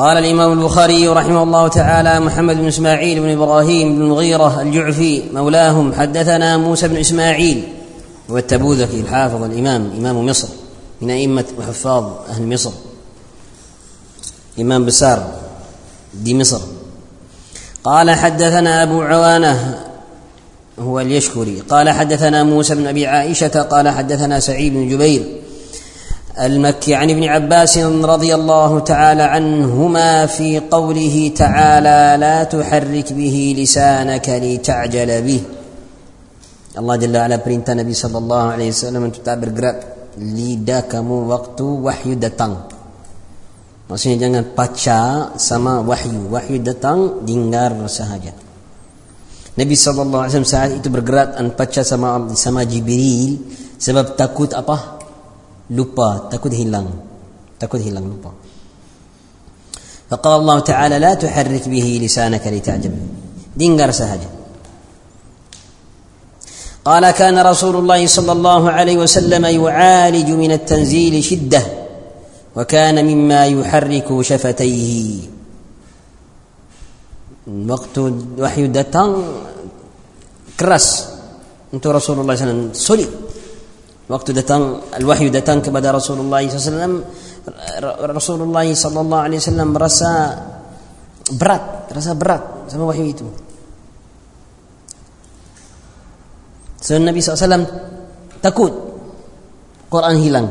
قال الإمام البخاري رحمه الله تعالى محمد بن إسماعيل بن إبراهيم بن المغيرة الجعفي مولاهم حدثنا موسى بن إسماعيل والتبوذكي الحافظ الإمام إمام مصر من أئمة وحفاظ أهل مصر. إمام بسار دي مصر. قال حدثنا أبو عوانة هو اليشكري. قال حدثنا موسى بن أبي عائشة قال حدثنا سعيد بن جبير المكي عن ابن عباس رضي الله تعالى عنهما في قوله تعالى لا تحرك به لسانك لتعجل به. الله جل وعلا برنت النبي صلى الله عليه وسلم أن تتعب القرب لداكم وقت وحي دتان maksudnya باتشا سما sama wahyu. Wahyu datang dengar sahaja. صلى الله عليه وسلم bergerak dan أن باتشا سما جبريل سبب takut apa? Lupa, takut hilang. Takut hilang lupa. فقال الله تعالى لا تحرك به لسانك لتعجب dengar sahaja قال كان رسول الله صلى الله عليه وسلم يعالج من التنزيل شده وكان مما يحرك شفتيه وقت وحي datang keras untuk Rasulullah SAW sulit waktu datang al-wahyu datang kepada Rasulullah SAW Rasulullah sallallahu alaihi wasallam merasa berat, rasa berat sama wahyu itu. So Nabi SAW takut Quran hilang.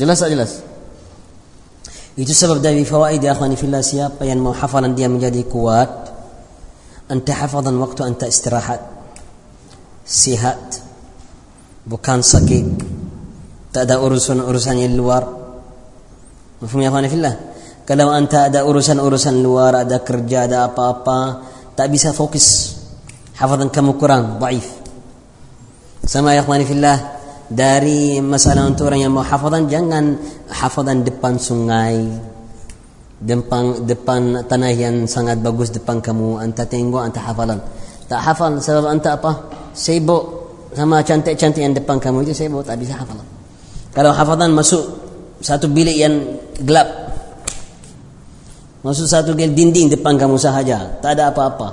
Jelas tak jelas? Itu sebab dari fawaid ya akhwani fillah siapa yang mau hafalan dia menjadi kuat anta hafazan waktu anta istirahat sihat bukan sakit. Tak ada urusan-urusan yang luar. Mafhum ya akhwani fillah? Kalau anta ada urusan-urusan luar ada kerja ada apa-apa tak bisa fokus. Hafazan kamu kurang dhaif sama ya akhwani fillah? Dari masalah untuk orang yang mau hafazan jangan hafazan depan sungai. Depan depan tanah yang sangat bagus depan kamu. Anta tengok anta hafalan tak hafal sebab anta apa? Sibuk sama cantik-cantik yang depan kamu itu sibuk tak bisa hafalan kalau hafazan masuk satu bilik yang gelap masuk satu dinding depan kamu sahaja tak ada apa-apa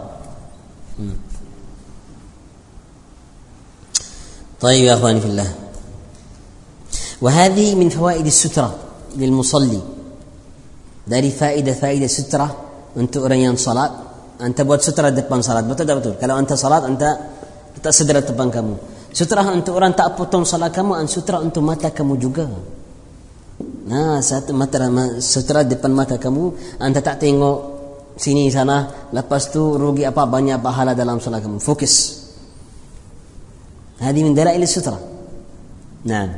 hmm. طيب يا اخواني في الله وهذه من فوائد السترة للمصلي dari faedah-faedah sutra untuk orang yang salat anta buat sutra depan salat betul tak betul kalau anta salat anta tak sedera depan kamu sutra untuk orang tak potong salat kamu an sutra untuk mata kamu juga nah satu mata sutra depan mata kamu anta tak tengok sini sana lepas tu rugi apa banyak pahala dalam salat kamu fokus هذه من دلائل السترة نعم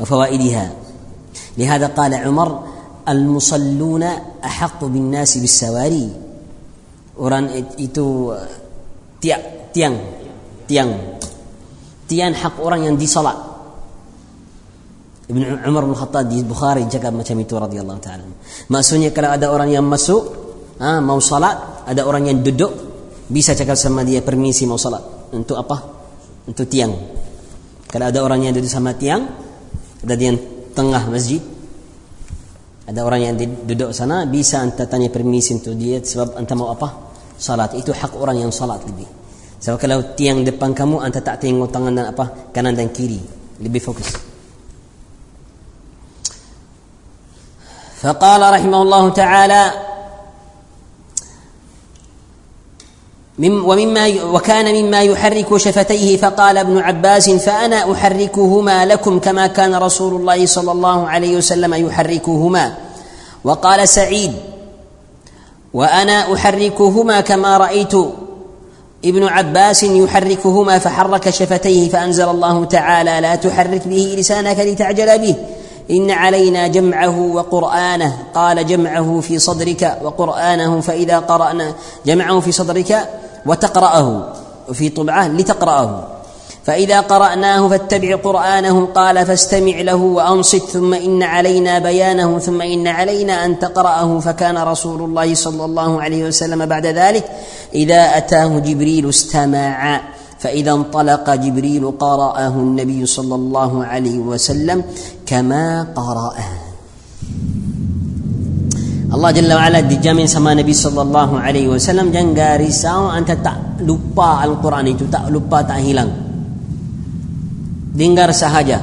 وفوائدها لهذا قال عمر المصلون أحق بالناس بالسواري orang itu tiang tiang tiang tiang hak orang yang disalat Ibn Umar bin Khattab di Bukhari cakap macam itu radhiyallahu taala. Maksudnya kalau ada orang yang masuk, ha, mau salat, ada orang yang duduk, bisa cakap sama dia permisi mau salat. Untuk apa? untuk tiang. Kalau ada orang yang duduk sama tiang, ada di tengah masjid, ada orang yang duduk sana, bisa anda tanya permisi untuk dia sebab anda mau apa? Salat. Itu hak orang yang salat lebih. Sebab kalau tiang depan kamu, anda tak tengok tangan dan apa kanan dan kiri, lebih fokus. فقال رحمه الله تعالى ومما وكان مما يحرك شفتيه فقال ابن عباس فانا احركهما لكم كما كان رسول الله صلى الله عليه وسلم يحركهما وقال سعيد وأنا احركهما كما رايت ابن عباس يحركهما فحرك شفتيه فأنزل الله تعالى لا تحرك به لسانك لتعجل به. إن علينا جمعه وقرآنه. قال جمعه في صدرك وقرآنه فإذا قرانا جمعه في صدرك وتقرأه. في طبعة لتقرأه. فإذا قرأناه فاتبع قرآنه قال فاستمع له وأنصت ثم إن علينا بيانه ثم إن علينا أن تقرأه فكان رسول الله صلى الله عليه وسلم بعد ذلك إذا أتاه جبريل استمع فإذا انطلق جبريل قرأه النبي صلى الله عليه وسلم كما قرأه. Allah Jalla wa'ala dijamin sama Nabi sallallahu alaihi wasallam jangan risau anta tak lupa Al-Quran itu tak lupa tak dengar sahaja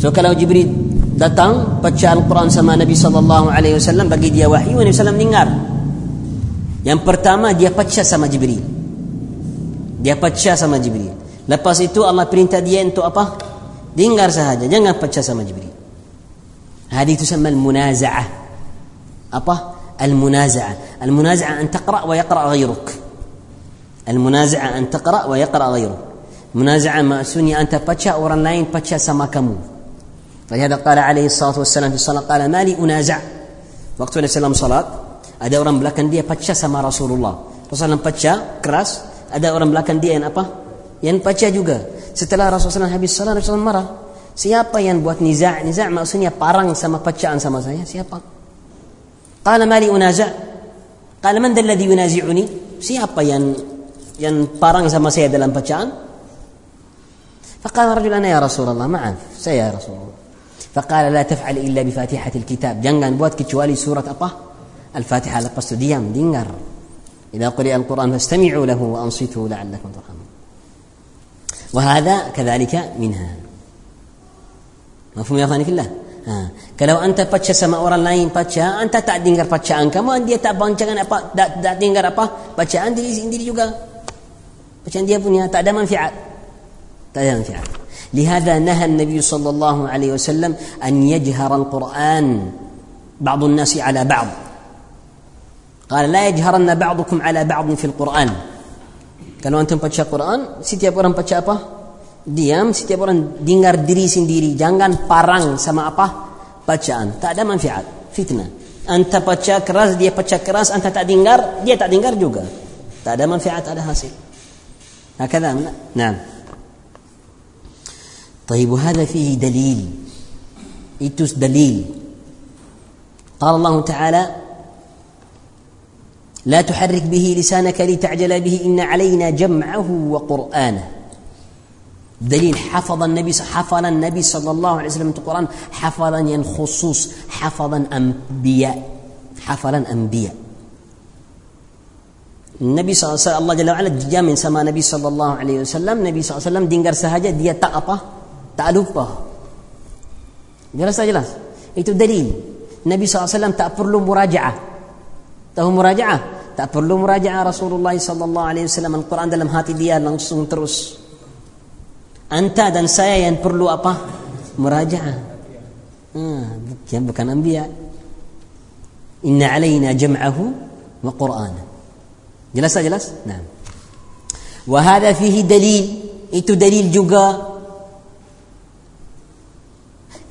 so kalau Jibril datang baca Al-Quran sama Nabi sallallahu alaihi wasallam bagi dia wahyu Nabi sallam dengar yang pertama dia baca sama Jibril dia baca sama Jibril lepas itu Allah perintah dia untuk apa dengar sahaja jangan baca sama Jibril hadis itu sama al-munaza'ah apa المنازعة المنازعة أن تقرأ ويقرأ غيرك المنازعة أن تقرأ ويقرأ غيرك Munaza'ah maksudnya anta pacha orang lain pacha sama kamu. Jadi ada qala alaihi salatu wassalam di salat qala mali unaza'. Waktu Nabi sallallahu salat ada orang belakang dia pacha sama Rasulullah. Rasulullah pacha keras, ada orang belakang dia yang apa? Yang pacha juga. Setelah Rasulullah habis salat Nabi marah. Siapa yang buat niza'? Niza' maksudnya parang sama pacaan sama saya. Siapa? Qala mali unaza'. Qala man dalladhi yunazi'uni? Siapa yang yang parang sama saya dalam pacaan? فقال الرجل أنا يا رسول الله معاف سي يا رسول الله. فقال لا تفعل إلا بفاتحة الكتاب. جنغان بوت كتشوالي سورة ابا الفاتحة لقصت ديام دينغر إذا قرئ القرآن فاستمعوا له وأنصتوا لعلكم ترحمون. وهذا كذلك منها. مفهوم يا أخواني في الله؟ ها. كلو أنت باتشا سما اورا لاين باتشا أنت تاع دينغر باتشا أنك. ما عندي تا بانشان ابا دا دينغر ابا باتشا عندي عندي يوغا باتشا عندي بنيا تاع دا منفعه Ada manfaat. لهذا نهى النبي صلى الله عليه وسلم أن يجهر القرآن بعض الناس على بعض قال لا يجهرن بعضكم على بعض في القرآن kalau antum baca Quran setiap orang baca apa diam setiap orang dengar diri sendiri jangan parang sama apa bacaan tak ada manfaat fitnah anta baca keras dia baca keras anta tak dengar dia tak dengar juga tak ada manfaat ada hasil هكذا نعم طيب وهذا فيه دليل. إتوس دليل؟ قال الله تعالى لا تحرك به لسانك لتعجل به إن علينا جمعه وقرآنه. دليل حفظ النبي حفظ النبي صلى الله عليه وسلم القرآن حفظا خصوص حفظا أنبياء حفظا أنبياء. النبي صلى الله عليه وسلم الله جل وعلا جاء من سما النبي صلى الله عليه وسلم النبي صلى الله عليه وسلم sahaja dia tak apa tak lupa. Jelas tak jelas. Itu dalil. Nabi SAW tak perlu murajaah. Tahu murajaah? Tak perlu murajaah Rasulullah wasallam. Al-Quran dalam hati dia langsung terus. Anta dan saya yang perlu apa? Murajaah. Hmm, bukan anbiya. Inna alaina jam'ahu wa qur'ana. Jelas tak jelas? Nah wa hadha fihi dalil. Itu dalil juga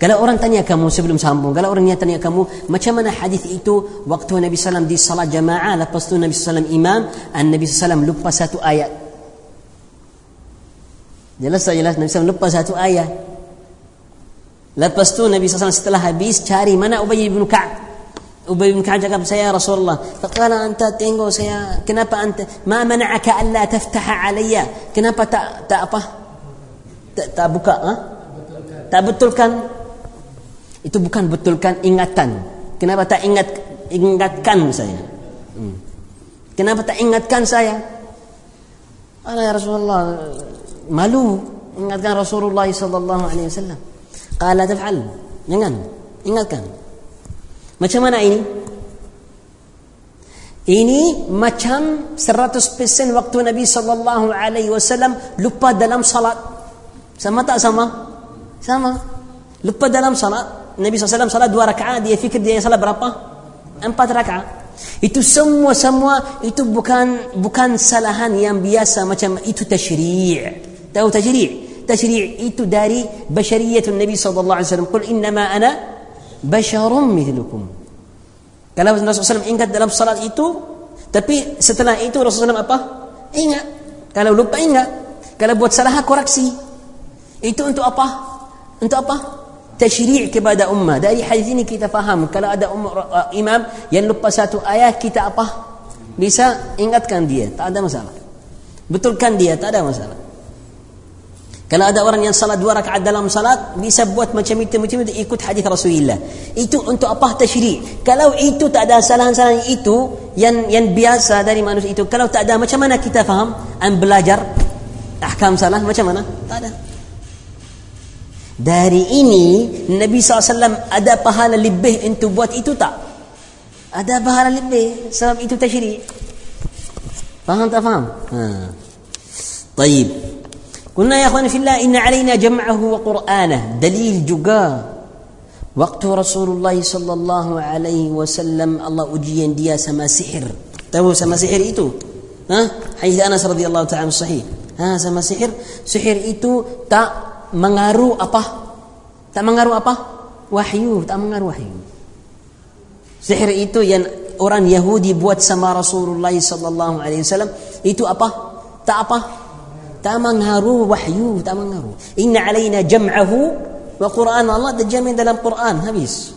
kalau orang tanya kamu sebelum sambung kalau orang tanya kamu macam mana hadis itu? Waktu Nabi sallam di salat jamaah lepas tu Nabi sallam imam an Nabi sallam lupa satu ayat. Jelas tak jelas? Nabi SAW lupa satu ayat. Lepas tu Nabi SAW setelah habis Cari mana Ubay bin Ka'ab Ubay bin Ka'ab cakap saya Rasulullah. Faqala anta tengok saya Kenapa anta Ma mana'aka alla taftaha alaiya Kenapa tak tak apa? Tak, tak buka ha? Tak betulkan Itu bukan betulkan ingatan Kenapa tak ingat Ingatkan saya hmm. Kenapa tak ingatkan saya Allah ya Rasulullah malu ingatkan Rasulullah sallallahu alaihi wasallam. Qala taf'al. Jangan. Ingatkan. Macam mana ini? Ini macam 100% waktu Nabi sallallahu alaihi wasallam lupa dalam salat. Sama tak sama? Sama. Lupa dalam salat. Nabi SAW salat dua rakaat dia fikir dia salat berapa? Empat rakaat. Itu semua-semua itu bukan bukan salahan yang biasa macam itu tashri' Tahu tashri' Tashri' itu dari basyariyat Nabi SAW Qul innama ana basyarum mithlukum Kalau Rasulullah SAW ingat dalam salat itu Tapi setelah itu Rasulullah SAW apa? Ingat Kalau lupa ingat Kalau buat salah koreksi Itu? Untuk apa? Untuk apa? Tashri' kepada ummah dari hadis ini kita faham kalau ada ummah, uh, imam yang lupa satu ayat kita apa? bisa ingatkan dia tak ada masalah betulkan dia tak ada masalah Kalau ada orang yang salat dua rakaat dalam salat bisa buat macam itu macam itu ikut hadis Rasulullah. Itu untuk apa tasyri'? Kalau itu tak ada kesalahan-kesalahan itu yang yang biasa dari manusia itu. Kalau tak ada macam mana kita faham? An belajar ahkam salah macam mana? Tak ada. Dari ini Nabi SAW ada pahala lebih untuk buat itu tak? Ada pahala lebih sebab itu tasyri'. Faham tak faham? Ha. يا اخواني في الله ان علينا جمعه وقرانه دليل جوجا وقت رسول الله صلى الله عليه وسلم الله ujian dia sama sihir tahu sama sihir itu ha hadis Anas radhiyallahu ta'ala sahih ha sama sihir sihir itu tak mengaruh apa? Tak mengaruh apa? Wahyu tak mengaruh wahyu. Sihir itu yang orang Yahudi buat sama Rasulullah sallallahu alaihi wasallam itu apa? Tak apa. تمنهروا وحيو تمنهروا إن علينا جمعه وقرآن الله ده جمع ده القرآن هبيس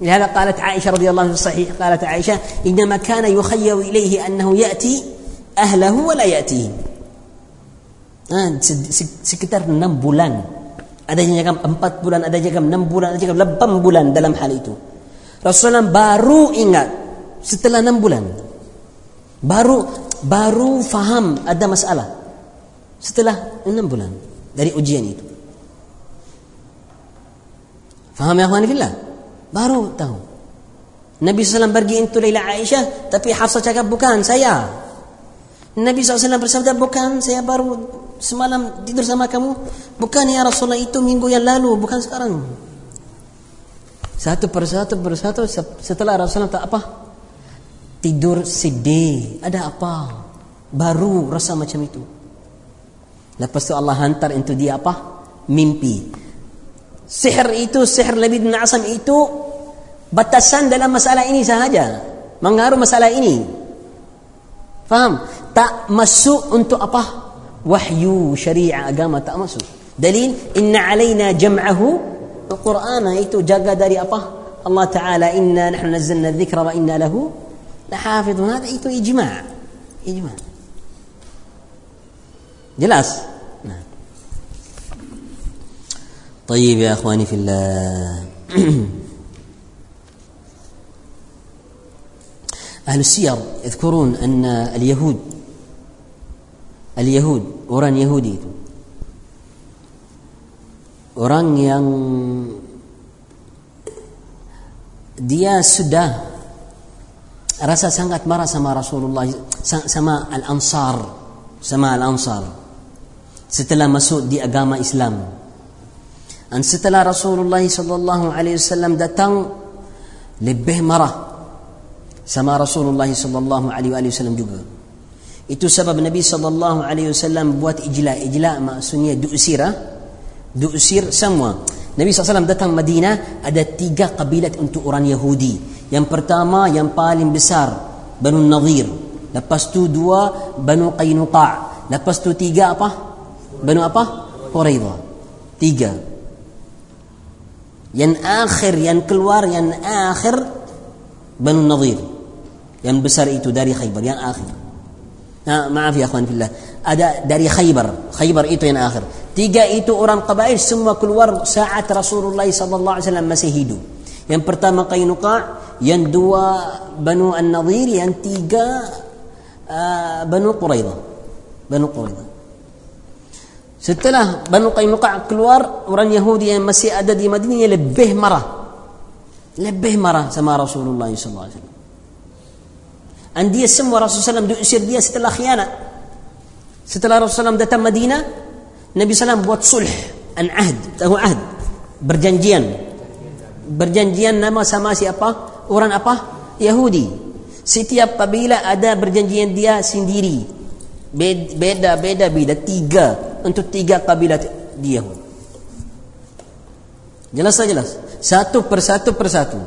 لهذا قالت عائشة رضي الله عنها الصحيح قالت عائشة إنما كان يخير إليه أنه يأتي أهله ولا يأتيه آه sekitar 6 bulan ada yang cakap 4 bulan ada yang cakap 6 bulan ada yang cakap 8 bulan dalam hal itu Rasulullah baru ingat setelah 6 bulan baru baru faham ada masalah setelah enam bulan dari ujian itu. Faham ya akhwani fillah? Baru tahu. Nabi SAW pergi untuk Laila Aisyah tapi Hafsah cakap bukan saya. Nabi SAW bersabda bukan saya baru semalam tidur sama kamu. Bukan ya Rasulullah itu minggu yang lalu bukan sekarang. Satu persatu persatu setelah Rasulullah tak apa tidur sedih ada apa baru rasa macam itu Lepas tu Allah hantar untuk dia apa? Mimpi. Sihir itu, sihir Labid bin Asam itu batasan dalam masalah ini sahaja. Mengaruh masalah ini. Faham? Tak masuk untuk apa? وحي شريعة أقامة أمسو دليل إن علينا جمعه القرآن. إيتو جاقا داري أبا الله تعالى إنا نحن نزلنا الذكر وإنا له لحافظ هذا إيتو إجماع. إجماع. جلاس. نعم. طيب يا أخواني في الله. أهل السير يذكرون أن اليهود Al-Yahud Orang Yahudi itu. Orang yang Dia sudah Rasa sangat marah sama Rasulullah Sama Al-Ansar Sama Al-Ansar Setelah masuk di agama Islam. Dan setelah Rasulullah Sallallahu Alaihi Wasallam datang Lebih marah Sama Rasulullah Sallallahu Alaihi Wasallam juga. Itu sebab Nabi sallallahu alaihi wasallam buat ijla. Ijla maksudnya diusir ah. Diusir semua. Nabi SAW datang Madinah ada tiga kabilat untuk orang Yahudi. Yang pertama yang paling besar Banu Nadir. Lepas tu dua Banu Qaynuqa. Lepas tu tiga apa? Banu apa? Quraidah. Tiga. Yang akhir, yang keluar, yang akhir Banu Nadir. Yang besar itu dari Khaybar, yang akhir. Nah, maaf ya akhwan fillah. Ada dari Khaybar. Khaybar itu yang akhir. Tiga itu orang kabair semua keluar saat Rasulullah sallallahu alaihi wasallam masih hidup. Yang pertama Qainuqa, yang dua Banu An-Nadir, yang tiga uh, Banu Quraidah. Banu Quraidah. Setelah Banu Qaynuqa keluar, orang Yahudi yang masih ada di Madinah lebih marah. Lebih marah sama Rasulullah SAW. Dan dia semua Rasulullah SAW diusir dia setelah khianat. Setelah Rasulullah SAW datang Madinah, Nabi SAW buat sulh. An ahd. Tahu ahd. Berjanjian. Berjanjian nama sama siapa? Orang apa? Yahudi. Setiap kabila ada berjanjian dia sendiri. Beda, beda, beda. Tiga untuk tiga kabilah di Yahud. Jelas tak jelas? Satu persatu persatu.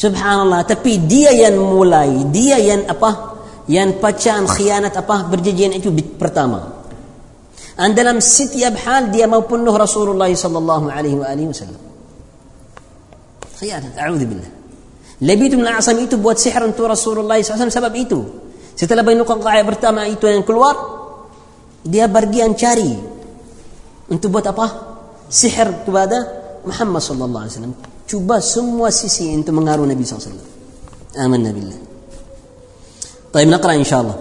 Subhanallah, tapi dia yang mulai, dia yang apa? Yang pacaran khianat apa? Berjanjian itu pertama. Dan dalam setiap hal dia mau penuh Rasulullah sallallahu alaihi wasallam. Khianat, a'udzu billah. Lebih bin Asam itu buat sihir untuk Rasulullah SAW sebab itu. Setelah Bani Qaqa'ah pertama itu yang keluar, dia bergian cari untuk buat apa sihir kepada Alaihi wasallam cuba semua sisi untuk mengaruh Nabi sallallahu alaihi wasallam. Amanna billah. طيب نقرا ان شاء الله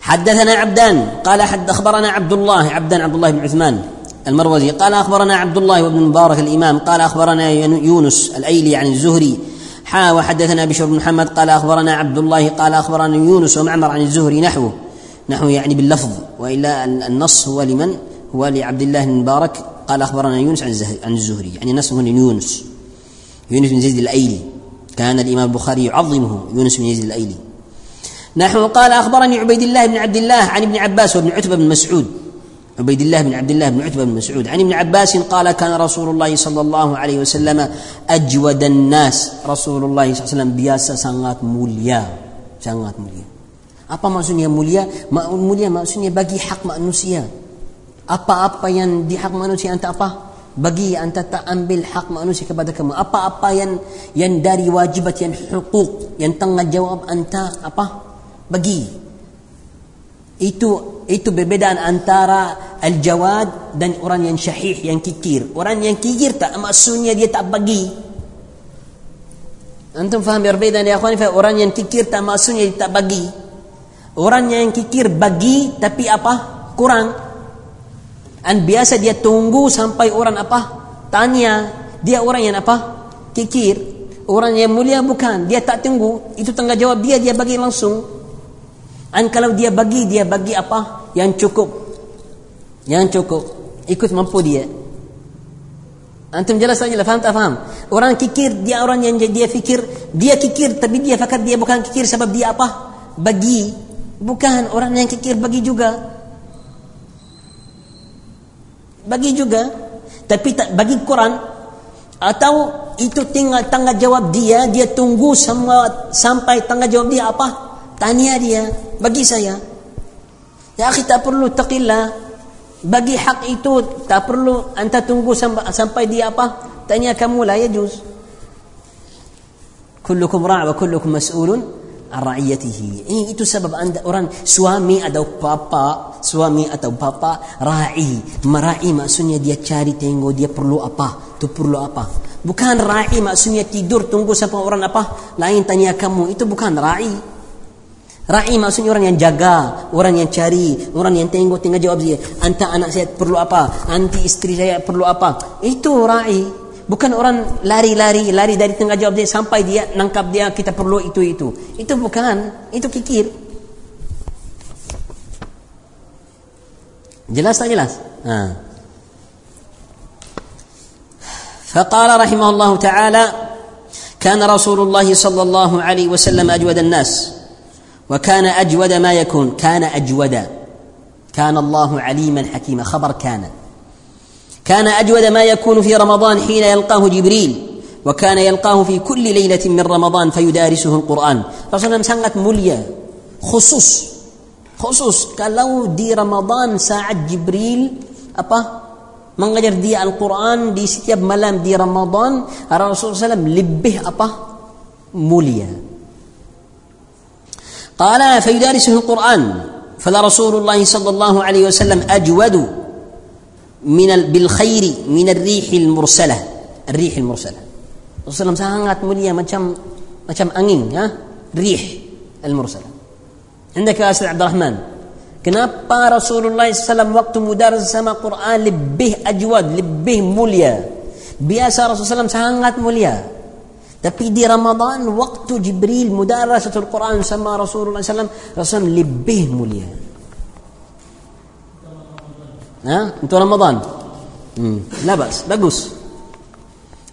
حدثنا عبدان قال حد اخبرنا عبد الله عبدان عبد الله بن عثمان المروزي قال اخبرنا عبد الله بن مبارك الامام قال اخبرنا يونس الايلي عن الزهري حا وحدثنا بشر بن محمد قال أخبرنا عبد الله قال أخبرنا يونس ومعمر عن الزهري نحوه. نحو يعني باللفظ وإلا النص هو لمن؟ هو لعبد الله بن مبارك. قال أخبرنا يونس عن الزهري. يعني نص هو يونس يونس بن زيد الأيلي. كان الإمام البخاري يعظمه يونس بن يزيد الأيلي. نحو قال أخبرني عبيد الله بن عبد الله عن ابن عباس وابن عتبة بن مسعود. عبيد الله بن عبد الله بن عتبه بن مسعود عن ابن عباس قال كان رسول الله صلى الله عليه وسلم اجود الناس رسول الله صلى الله عليه وسلم biasa sangat mulia sangat mulia apa maksudnya mulia mulia maksudnya bagi hak manusia apa-apa yang di hak manusia anta apa bagi anta tak ambil hak manusia kepada kamu apa-apa yang yang dari wajibat yang hukuk yang tanggungjawab anta apa bagi itu itu perbedaan antara al-jawad dan orang yang syahih yang kikir. Orang yang kikir tak maksudnya dia tak bagi. Antum faham perbedaan ya akhwan? Orang yang kikir tak maksudnya dia tak bagi. Orang yang kikir bagi tapi apa? Kurang. Dan biasa dia tunggu sampai orang apa? Tanya. Dia orang yang apa? Kikir. Orang yang mulia bukan. Dia tak tunggu. Itu tanggungjawab dia dia bagi langsung dan kalau dia bagi, dia bagi apa? Yang cukup. Yang cukup. Ikut mampu dia. Antum jelas saja lah, faham tak faham? Orang kikir, dia orang yang dia fikir, dia kikir, tapi dia fakat dia bukan kikir sebab dia apa? Bagi. Bukan, orang yang kikir bagi juga. Bagi juga. Tapi tak bagi Quran. Atau itu tinggal tanggungjawab dia, dia tunggu semua sampai tanggungjawab dia apa? Tanya dia, bagi saya. Ya akhi tak perlu taqillah. Bagi hak itu tak perlu anda tunggu sampai, dia apa? Tanya kamu lah ya juz. Kullukum ra' wa kullukum mas'ulun ra'iyatihi. Ini itu sebab anda orang suami atau bapa, suami atau bapa ra'i. Mera'i maksudnya dia cari tengok dia perlu apa, tu perlu apa. Bukan ra'i maksudnya tidur tunggu sampai orang apa, lain tanya kamu. Itu bukan ra'i. Ra'i maksudnya orang yang jaga, orang yang cari, orang yang tengok tinggal jawab dia. Anta anak saya perlu apa? Anti istri saya perlu apa? Itu ra'i. Bukan orang lari-lari, lari dari tengah jawab dia sampai dia nangkap dia kita perlu itu itu. Itu bukan, itu kikir. Jelas tak jelas? Ha. فقال رحمه الله تعالى كان رسول الله صلى الله عليه وسلم اجود الناس وكان أجود ما يكون كان أجودا كان الله عليما حكيما. خبر كان. كان أجود ما يكون في رمضان حين يلقاه جبريل وكان يلقاه في كل ليلة من رمضان فيدارسه القرآن. رسولنا sangat mulia. khusus khusus kalau di Ramadan saat Jibril apa? mengajar dia Al-Quran di setiap malam di Ramadan Rasulullah SAW lebih apa? mulia. قال فيدارسه القرآن. فلرسول الله صلى الله عليه وسلم أجود من بالخير من الريح المرسلة. الريح المرسلة. رسول الله صلى الله عليه وسلم مليا مجم مجم أنين ها ريح المرسلة. عندك يا أستاذ عبد الرحمن؟ كنابا رسول الله صلى الله عليه وسلم وقت مدارس سما قرآن لبه أجود لبه مليا بياسا رسول الله صلى الله عليه وسلم سهانات مليا Tapi di Ramadan waktu Jibril mudarasatul Quran sama Rasulullah SAW Rasulullah lebih mulia. Ha? Untuk Ramadan. Hmm. Labas, bagus.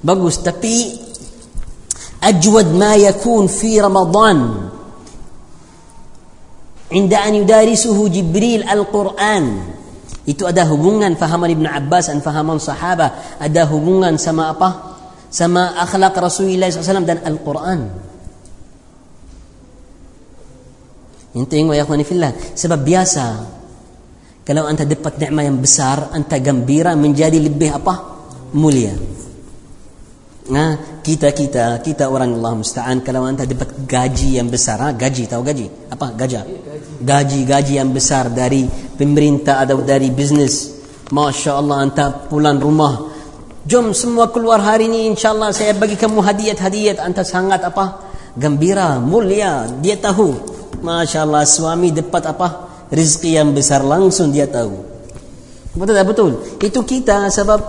Bagus, tapi ajwad ma yakun fi Ramadan عند أن يدارسه جبريل القرآن itu ada hubungan fahaman Ibn Abbas dan fahaman sahaba ada hubungan sama apa sama akhlak Rasulullah SAW dan Al-Quran. Yang tengok ya akhwani fillah. Sebab biasa kalau anda dapat nikmat yang besar, anda gembira menjadi lebih apa? Mulia. Nah, kita kita kita orang Allah musta'an kalau anda dapat gaji yang besar, ha? gaji tahu gaji? Apa? Gajah. Gaji gaji yang besar dari pemerintah atau dari bisnes. Masya Allah anda pulang rumah. Jom semua keluar hari ini insyaAllah saya bagi kamu hadiat-hadiat anda sangat apa? Gembira, mulia. Dia tahu. Masya Allah suami dapat apa? Rizki yang besar langsung dia tahu. Betul tak betul? Itu kita sebab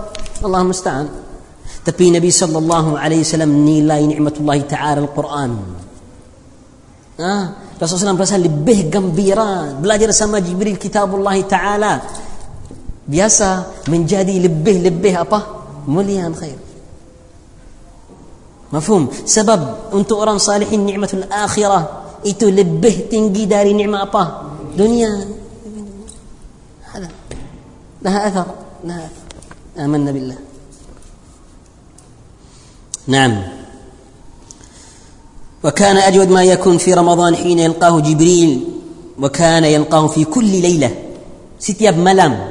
Allah musta'an. Tapi Nabi sallallahu alaihi wasallam nilai nikmatullah taala Al-Quran. Ah, Rasulullah SAW lebih gembira belajar sama Jibril kitabullah taala. Biasa menjadi lebih-lebih apa? مليان خير. مفهوم؟ سبب أنت أران صالحين نعمة الآخرة إتو لبه تنجي داري نعمة أبا دنيا. هذا. لها أثر. لها أثر. آمنا بالله. نعم. وكان أجود ما يكون في رمضان حين يلقاه جبريل وكان يلقاه في كل ليلة. ستياب ملام.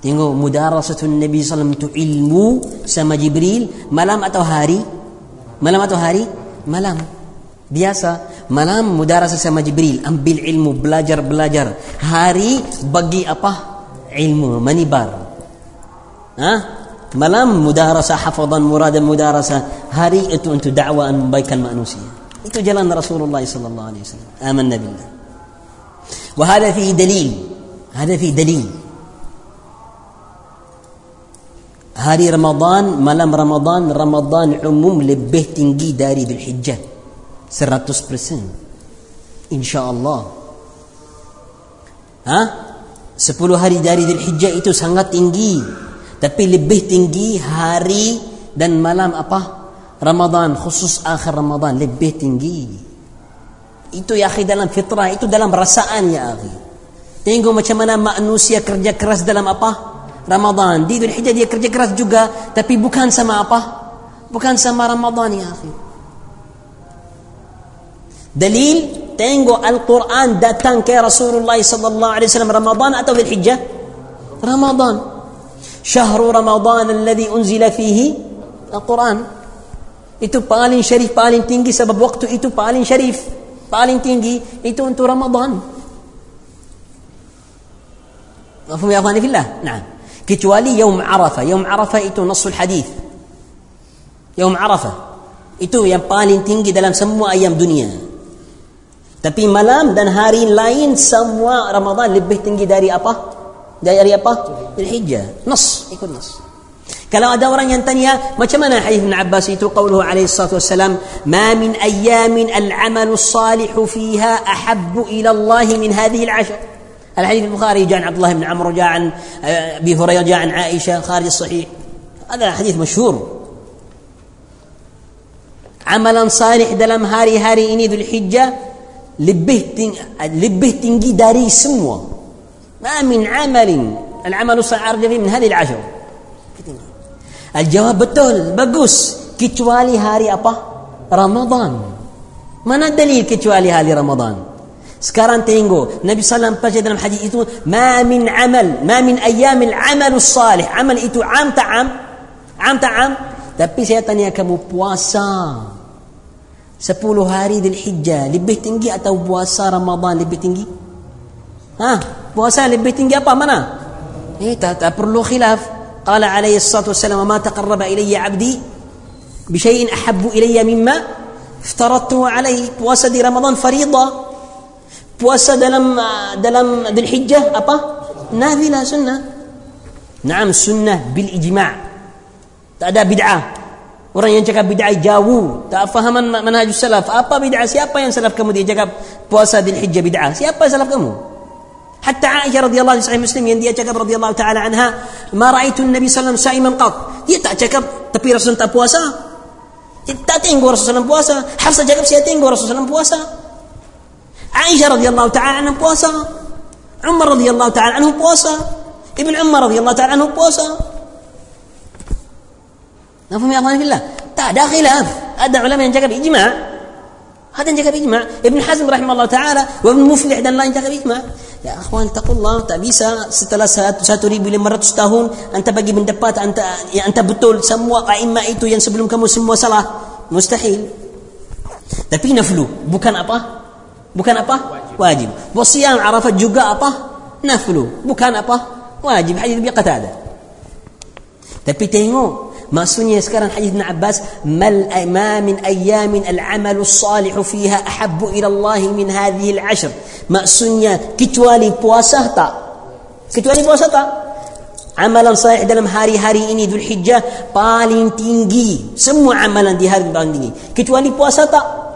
Tengok mudarasatul Nabi SAW itu ilmu sama Jibril malam atau hari? Malam atau hari? Malam. Biasa. Malam mudarasa sama Jibril. Ambil ilmu belajar belajar hari bagi apa? Ilmu manibar. Ha? Malam mudarasa hafazan muradan mudarasa hari itu untuk dakwah membaikan manusia. Itu jalan Rasulullah sallallahu alaihi wasallam. Amanna billah. Wa hada fi dalil. Hada fi hari Ramadan malam Ramadan Ramadan umum lebih tinggi dari Dhul Hijjah 100% insyaallah. Ha? 10 hari dari Dhul Hijjah itu sangat tinggi. Tapi lebih tinggi hari dan malam apa? Ramadan khusus akhir Ramadan lebih tinggi. Itu ya akhi dalam fitrah itu dalam perasaan ya akhi. Tengok macam mana manusia kerja keras dalam apa رمضان دي الحجة دي كرجة كرس جوجا تبي بكان سما أبا بكان سما رمضان يا أخي دليل تينجو القرآن دا تانك يا رسول الله صلى الله عليه وسلم رمضان أتوا ذي الحجة رمضان شهر رمضان الذي أنزل فيه القرآن إتو بالين شريف بالين تينجي سبب وقته إتو بالين شريف بالين تينجي إتو أنتو رمضان مفهوم يا أخواني في الله نعم kecuali يوم عرفة يوم عرفة itu نص الحديث يوم عرفة itu yang paling tinggi dalam semua ayam dunia tapi malam dan hari lain semua Ramadan lebih tinggi dari apa? dari apa? Dari hijjah. Nas, ikut nas. Kalau ada orang yang tanya, macam mana hadis Ibn Abbas itu qauluhu alaihi salatu wassalam, "Ma min ayyamin al-'amalu الصالح فيها أحب إلى الله من هذه العشر." الحديث البخاري جاء عن عبد الله بن عمرو جاء عن أبي هريرة جاء عن عائشة خارج الصحيح. هذا حديث مشهور. عملا صالح hari-hari ini Dhul Hijjah lebih tinggi, lebih tinggi dari semua ما من عمل. العمل فيه من هذه العشر. الجواب betul bagus kecuali hari apa Ramadan mana dalil kecuali hari Ramadan سكران تينغو نبي صلى الله عليه وسلم حديث إتو ما من عمل ما من أيام العمل الصالح عمل إتو عام تعم عام تعم tapi saya tanya kamu puasa. 10 hari الحجة hijjah lebih tinggi atau puasa Ramadan lebih tinggi? Ha? Puasa lebih tinggi apa mana? Eh tak, قال عليه الصلاة والسلام ما تقرب إلي عبدي بشيء أحب إلي مما افترضته عليه بواسا دي رمضان فريضة puasa dalam dalam dzul hijjah apa nafilah sunnah Naam sunnah bil ijma' tak ada bid'ah Orang yang cakap bid'ah jauh, tak fahaman manhajus salaf. Apa bid'ah? Siapa yang salaf kamu dia cakap puasa di hijjah bid'ah? Siapa salaf kamu? حتى عائشة رضي الله عنها صحيح مسلم يندي cakap رضي الله تعالى عنها ما رأيت النبي صلى الله عليه وسلم صائما قط dia tak cakap tapi Rasul tak puasa dia tak tengok Rasul SAW puasa Hafsah cakap saya tengok Rasul SAW puasa عائشة رضي الله تعالى عنها بوسة عمر رضي الله تعالى عنه بوسة ابن عمر رضي الله تعالى عنه بوسة نفهم يا أخواني في الله؟ هذا خلاف. هذا علماء ينجق بإجماع. هذا ينجق بإجماع. ابن حزم رحمه الله تعالى وابن مفلح ده لا ينجق بإجماع. يا أخوان اتقوا الله tak bisa setelah ساتريب 1500 tahun أنت بقي من دبات أنت يعني أنت بتول سموا aima itu ينسب لهم kamu semua مستحيل. mustahil tapi naflu bukan apa Bukan apa? Wajib. Wasiyam Arafat juga apa? Naflu bukan apa? Wajib. Hadis bi Qatada. Tapi tengok Maksudnya sekarang hadis Ibn Abbas mal ma min ayyamin al-amal salih fiha ahabbu ila Allah min hadhihi al-ashr. Maksudnya kecuali puasa tak? Kecuali puasa tak? Amalan salih dalam hari-hari ini Dhul Hijjah paling tinggi. Semua amalan di hari paling tinggi. Kecuali puasa tak?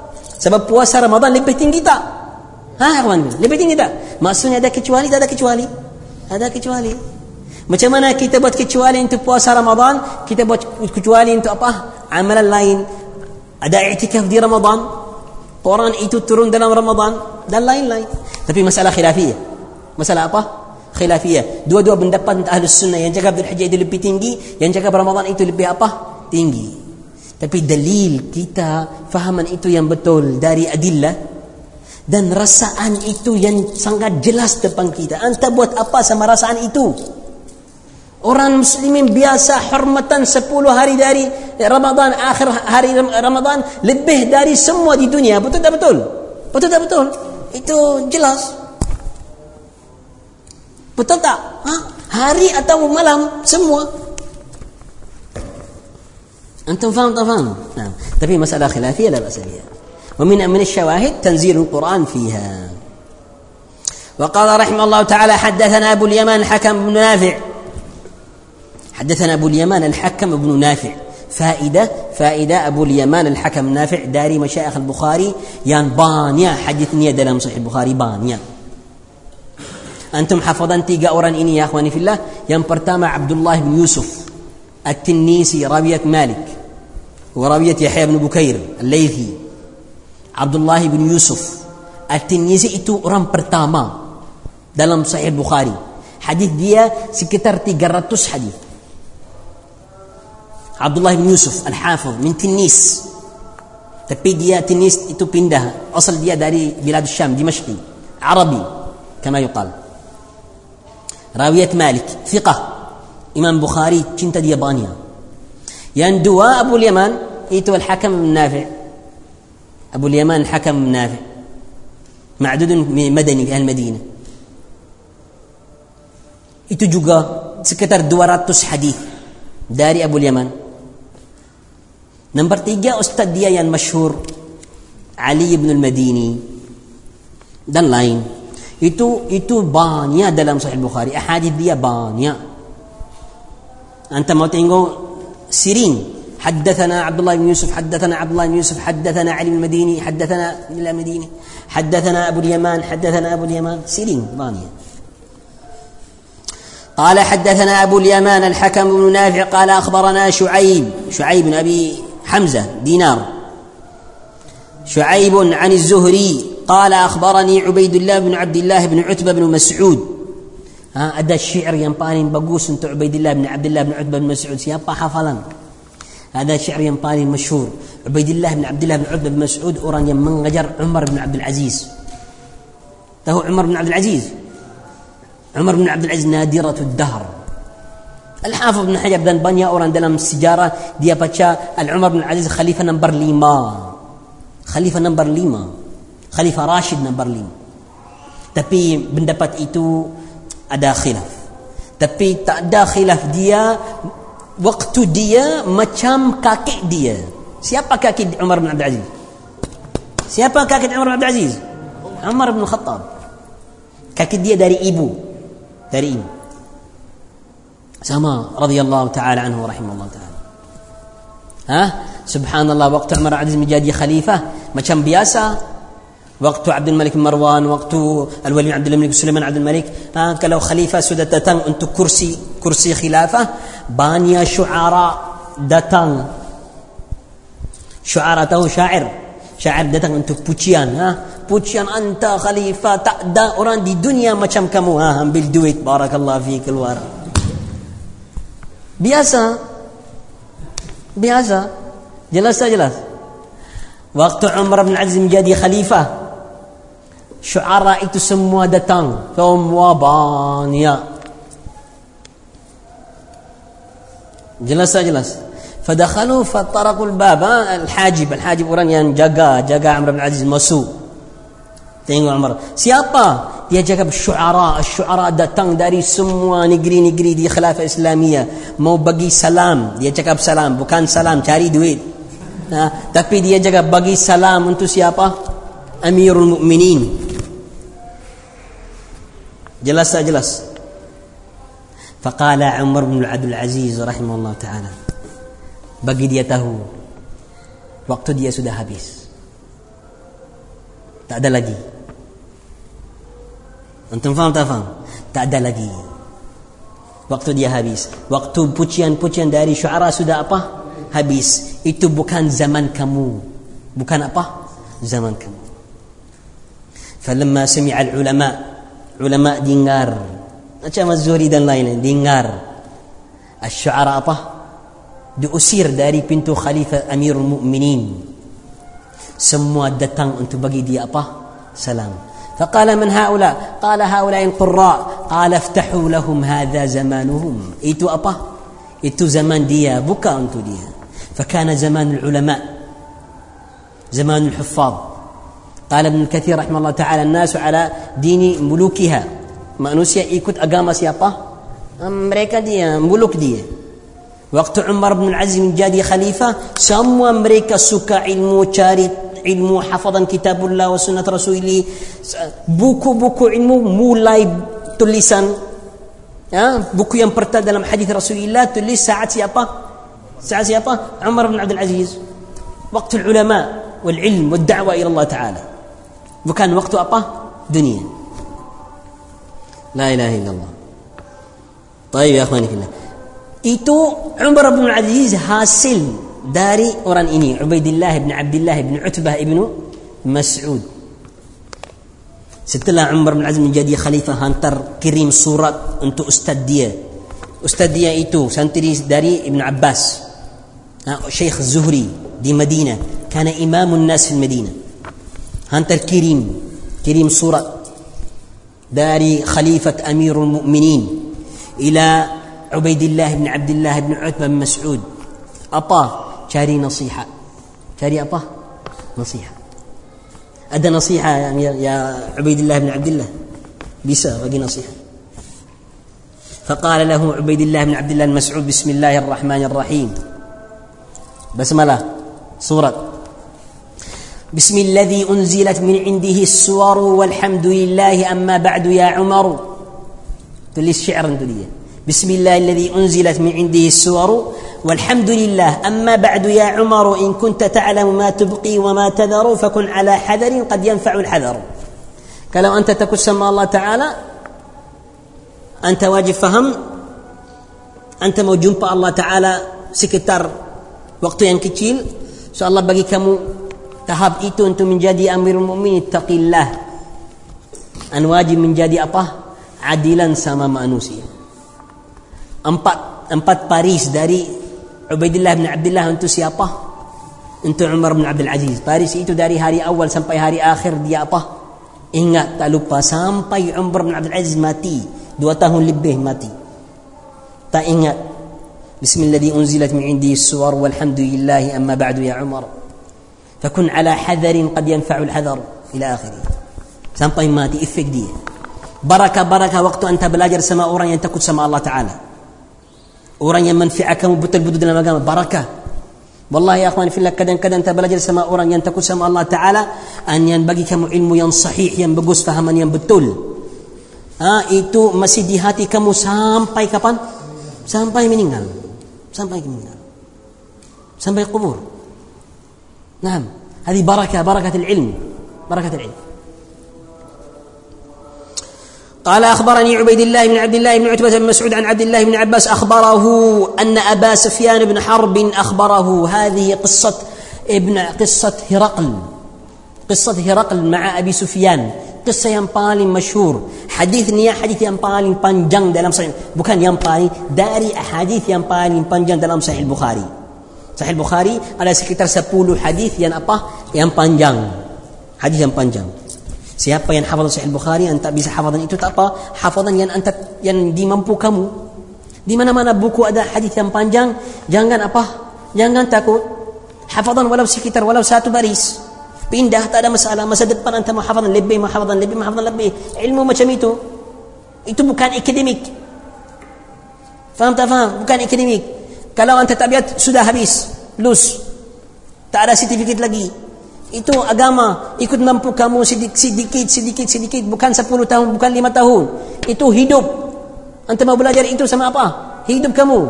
Sebab puasa Ramadan lebih tinggi tak? Ha, kawan? Lebih tinggi tak? Maksudnya ada kecuali tak ada kecuali? Ada kecuali. Macam mana kita buat kecuali untuk puasa Ramadan, kita buat kecuali untuk apa? Amalan lain. Ada i'tikaf di Ramadan. Quran itu turun dalam Ramadan dan lain-lain. Tapi masalah khilafiyah. Masalah apa? Khilafiyah. Dua-dua pendapat ahli sunnah yang jaga Abdul Hajjah itu lebih tinggi, yang jaga Ramadan itu lebih apa? Tinggi. Tapi dalil kita fahaman itu yang betul dari adillah dan rasaan itu yang sangat jelas depan kita. Anta buat apa sama rasaan itu? Orang muslimin biasa hormatan 10 hari dari Ramadan akhir hari Ramadan lebih dari semua di dunia. Betul tak betul? Betul tak betul? Itu jelas. Betul tak? Ha? Hari atau malam semua. Faham tak faham? Nah, tapi masalah khilafiyah la ba'sa biha. ومن من الشواهد تنزيل القرآن فيها. وقال رحمه الله تعالى حدثنا أبو اليمان الحكم بن نافع. حدثنا أبو اليمان الحكم بن نافع. فائدة فائدة أبو اليمان الحكم نافع داري مشايخ البخاري. يان بانيا حدثني دلم صحيح البخاري بانيا أنتم حفظان تيجا أوران إني يا أخواني في الله. يان برتامة عبد الله بن يوسف. التنيسي راوية مالك وراوية يحيى بن بكير الليثي عبد الله بن يوسف. التنيسي إتو رام برتاما دلم صحيح البخاري حديث دي سكتر تجرتوس حديث عبد الله بن يوسف الحافظ من تنيس. تبي دي تنيس إتو بندها أصل دي داري بلاد الشام دمشقي عربي كما يقال. راوية مالك ثقة. إمام بخاري كنت ديابانيا يندوا يعني أبو اليمن إيتو الحكم النافع. نافع أبو اليمن حكم نافع معدود مدني في المدينة. إيتو جوغا سكتر دوارات تس حديث. داري أبو اليمن نمبر تيجا أستاذ ديا مشهور علي بن المديني. دان لاين. إيتو itu بانيا dalam صحيح البخاري. أحاديث ديا بانيا. Anta mau tengok siring. حدثنا عبد الله بن يوسف حدثنا عبد الله بن يوسف حدثنا علي المديني حدثنا من المديني حدثنا أبو اليمان حدثنا أبو اليمان. سيرين بانيه قال حدثنا أبو اليمان الحكم بن نافع قال أخبرنا شعيب شعيب بن أبي حمزة دينار. شعيب عن الزهري قال أخبرني عبيد الله بن عبد الله بن عتبة بن مسعود. ها أدى الشعر ينباني بقوس أنت عبيد الله بن عبد الله بن عتبة بن مسعود سيابا حفلا هذا شعر ينباني مشهور عبيد الله بن عبد الله بن عتبة بن مسعود أوران يمن غجر عمر بن عبد العزيز هو عمر بن عبد العزيز عمر بن عبد العزيز نادرة الدهر الحافظ بن حجر dan banyak orang dalam sejarah dia baca Al-Umar bin Aziz khalifah nombor lima khalifah nombor lima khalifah Rashid nombor lima tapi pendapat itu ada khilaf. Tapi tak ada khilaf dia waktu dia macam kakek dia. Siapa kakek Umar bin Abdul Aziz? Siapa kakek Umar bin Abdul Aziz? Umar bin Khattab. Kakek dia dari ibu dari ibu sama radhiyallahu taala anhu rahimahullah taala. Ha? Subhanallah waktu Umar Aziz menjadi khalifah macam biasa وقت عبد الملك مروان وقت الولي عبد الملك سليمان عبد الملك. آه، كلو خليفة سدتتان أنت كرسي كرسي خلافة. بانيا شعراء دتان. شعراء شاعر. شاعر دتان أنت بوتشيان ها بوتشيان أنت خليفة تأدى أوران دي دنيا ما شم كمو آه، ها بالدويت بارك الله فيك الوار. بياسا. بياسا. جلس جلس. وقت عمر بن عزم جادي خليفة. syuara itu semua datang semua banyak jelas tak jelas فدخلوا فطرقوا الباب الحاجب الحاجب orang yang jaga jaga Amr bin Aziz masuk tengok Umar siapa dia jaga syuara syuara datang dari semua negeri-negeri di khilafah Islamiyah mau bagi salam dia cakap salam bukan salam cari duit ha, tapi dia jaga bagi salam untuk siapa Amirul Mukminin jelas tak jelas فقال عمر بن عبد العزيز رحمه الله تعالى bagi dia tahu waktu dia sudah habis tak ada lagi antum faham tak faham tak ada lagi waktu dia habis waktu pujian-pujian dari syuara sudah apa habis itu bukan zaman kamu bukan apa zaman kamu falamma sami'a al-ulama ulama dengar macam Az-Zuhri dan lain dengar asy-syu'ara apa diusir dari pintu khalifah Amirul Mukminin semua datang untuk bagi dia apa salam فقال من هؤلاء قال هؤلاء القراء قال افتحوا لهم هذا زمانهم itu apa itu zaman dia buka untuk dia فكان زمان العلماء زمان الحفاظ قال ابن كثير رحمه الله تعالى الناس على دين ملوكها. ما نسي يكون أقام سيطة أمريكا دي ملوك دي. وقت عمر بن العزيز من جادي خليفة سموا أمريكا سكا علم وشارد علم حفظا كتاب الله وسنة رسوله. بوكو بوكو علم مولاي تلسا بوكو ينبرتاد لم حديث رسول الله تلس ساعة سيطة ساعة سيطة عمر بن عبد العزيز. وقت العلماء والعلم والدعوة إلى الله تعالى. Bukan waktu apa? Dunia. La ilaha illallah. طيب يا اخواني الله itu Umar bin Aziz hasil dari orang ini Ubaidillah bin Abdullah bin Utbah bin Mas'ud setelah Umar bin Aziz menjadi khalifah hantar kirim surat untuk ustaz dia ustaz dia itu santri dari Ibn Abbas Syekh Zuhri di Madinah kana imamun nas di Madinah hantar kirim kirim surat dari khalifat Amirul Mukminin ila عبيد الله بن عبد الله بن عتبة بن مسعود. أبا cari نصيحة. cari apa نصيحة. ada نصيحة يعني يا عبيد الله بن عبد الله. bisa bagi نصيحة. فقال له عبيد الله بن عبد الله المسعود بسم الله الرحمن الرحيم. بسملة سورة. بسم الذي أنزلت من عنده السور والحمد لله أما بعد يا عمر. تلي الشعر انتو بسم الله الذي أنزلت من عنده السور والحمد لله أما بعد يا عمر. إن كنت تعلم ما تبقي وما تذر فكن على حذر قد ينفع الحذر. Kalau أنت تكن sama الله تعالى أنت واجب فهم أنت jumpa Allah Ta'ala sekitar waktu yang kecil so Allah bagi kamu tahap itu untuk menjadi amirul mu'min taqillah an wajib menjadi apa adilan sama manusia empat empat paris dari Ubaidillah bin Abdullah untuk siapa? Untuk Umar bin Abdul Aziz. Paris itu dari hari awal sampai hari akhir dia apa? Ingat tak lupa sampai Umar bin Abdul Aziz mati. Dua tahun lebih mati. Tak ingat. Bismillah unzilat min indi suwar walhamdulillah amma ba'du ya Umar. فكن على حذر قد ينفع الحذر إلى آخره. سامبين ماتي إفك دي بركة بركة وقت أنت بلاجر سماء أوراني أنت كنت سماء الله تعالى أوراني من فعك مبتل بدود المقام بركة والله يا أخواني في الله كذا كذا أنت بلاجر سماء أوراني أنت كنت سماء الله تعالى أن ينبغي كم علم ينصحيح ينبغس فهم أن ينبتل ha itu masih di hati kamu sampai kapan? Sampai meninggal. Sampai meninggal. Sampai kubur. Nah هذه بركة بركة العلم بركة العلم. قال أخبرني عبيد الله بن عبد الله بن عتبة بن مسعود عن عبد الله بن عباس أخبره أن أبا سفيان بن حرب أخبره. هذه قصة ابن قصة هرقل. قصة هرقل مع أبي سفيان. قصة paling masyhur hadis ni hadis yang paling panjang dalam sahih bukan yang paling dari panjang dalam sahih Bukhari sahih Bukhari ada sekitar 10 hadis yang apa? Yang panjang. Hadis yang panjang. Siapa yang hafaz sahih Bukhari anda bisa hafazan itu tak apa. Hafazan yang anda yang dimampu kamu. Di mana-mana buku ada hadis yang panjang. Jangan apa? Jangan takut. Hafazan walau sekitar walau satu baris. Pindah tak ada masalah. Masa depan anda mau hafazan lebih mau hafazan lebih mau hafazan lebih. Ilmu macam itu. Itu bukan akademik. Faham tak faham? Bukan akademik kalau anda tabiat sudah habis lus tak ada sertifikat lagi. Itu agama. Ikut mampu kamu sedikit sedikit sedikit sedikit. Bukan 10 tahun bukan 5 tahun. Itu hidup. Anda mau belajar itu sama apa? Hidup kamu.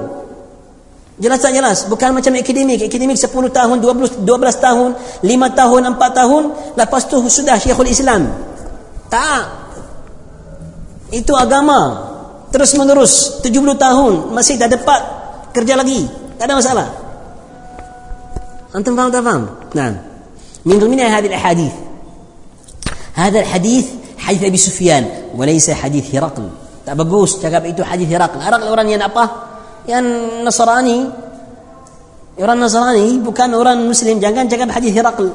Jelas tak jelas? Bukan macam akademik. Akademik 10 tahun 12, 12 tahun 5 tahun 4 tahun. Lepas tu sudah syekhul islam. Tak. Itu agama. Terus menerus 70 tahun. Masih tak dapat kerja lagi tak ada masalah antum faham tak faham nah من ضمنها هذه الاحاديث هذا الحديث حديث ابي سفيان وليس حديث هرقل tak bagus cakap itu hadis Herakl Herakl orang yang apa yang Nasrani orang Nasrani bukan orang Muslim jangan cakap hadis Herakl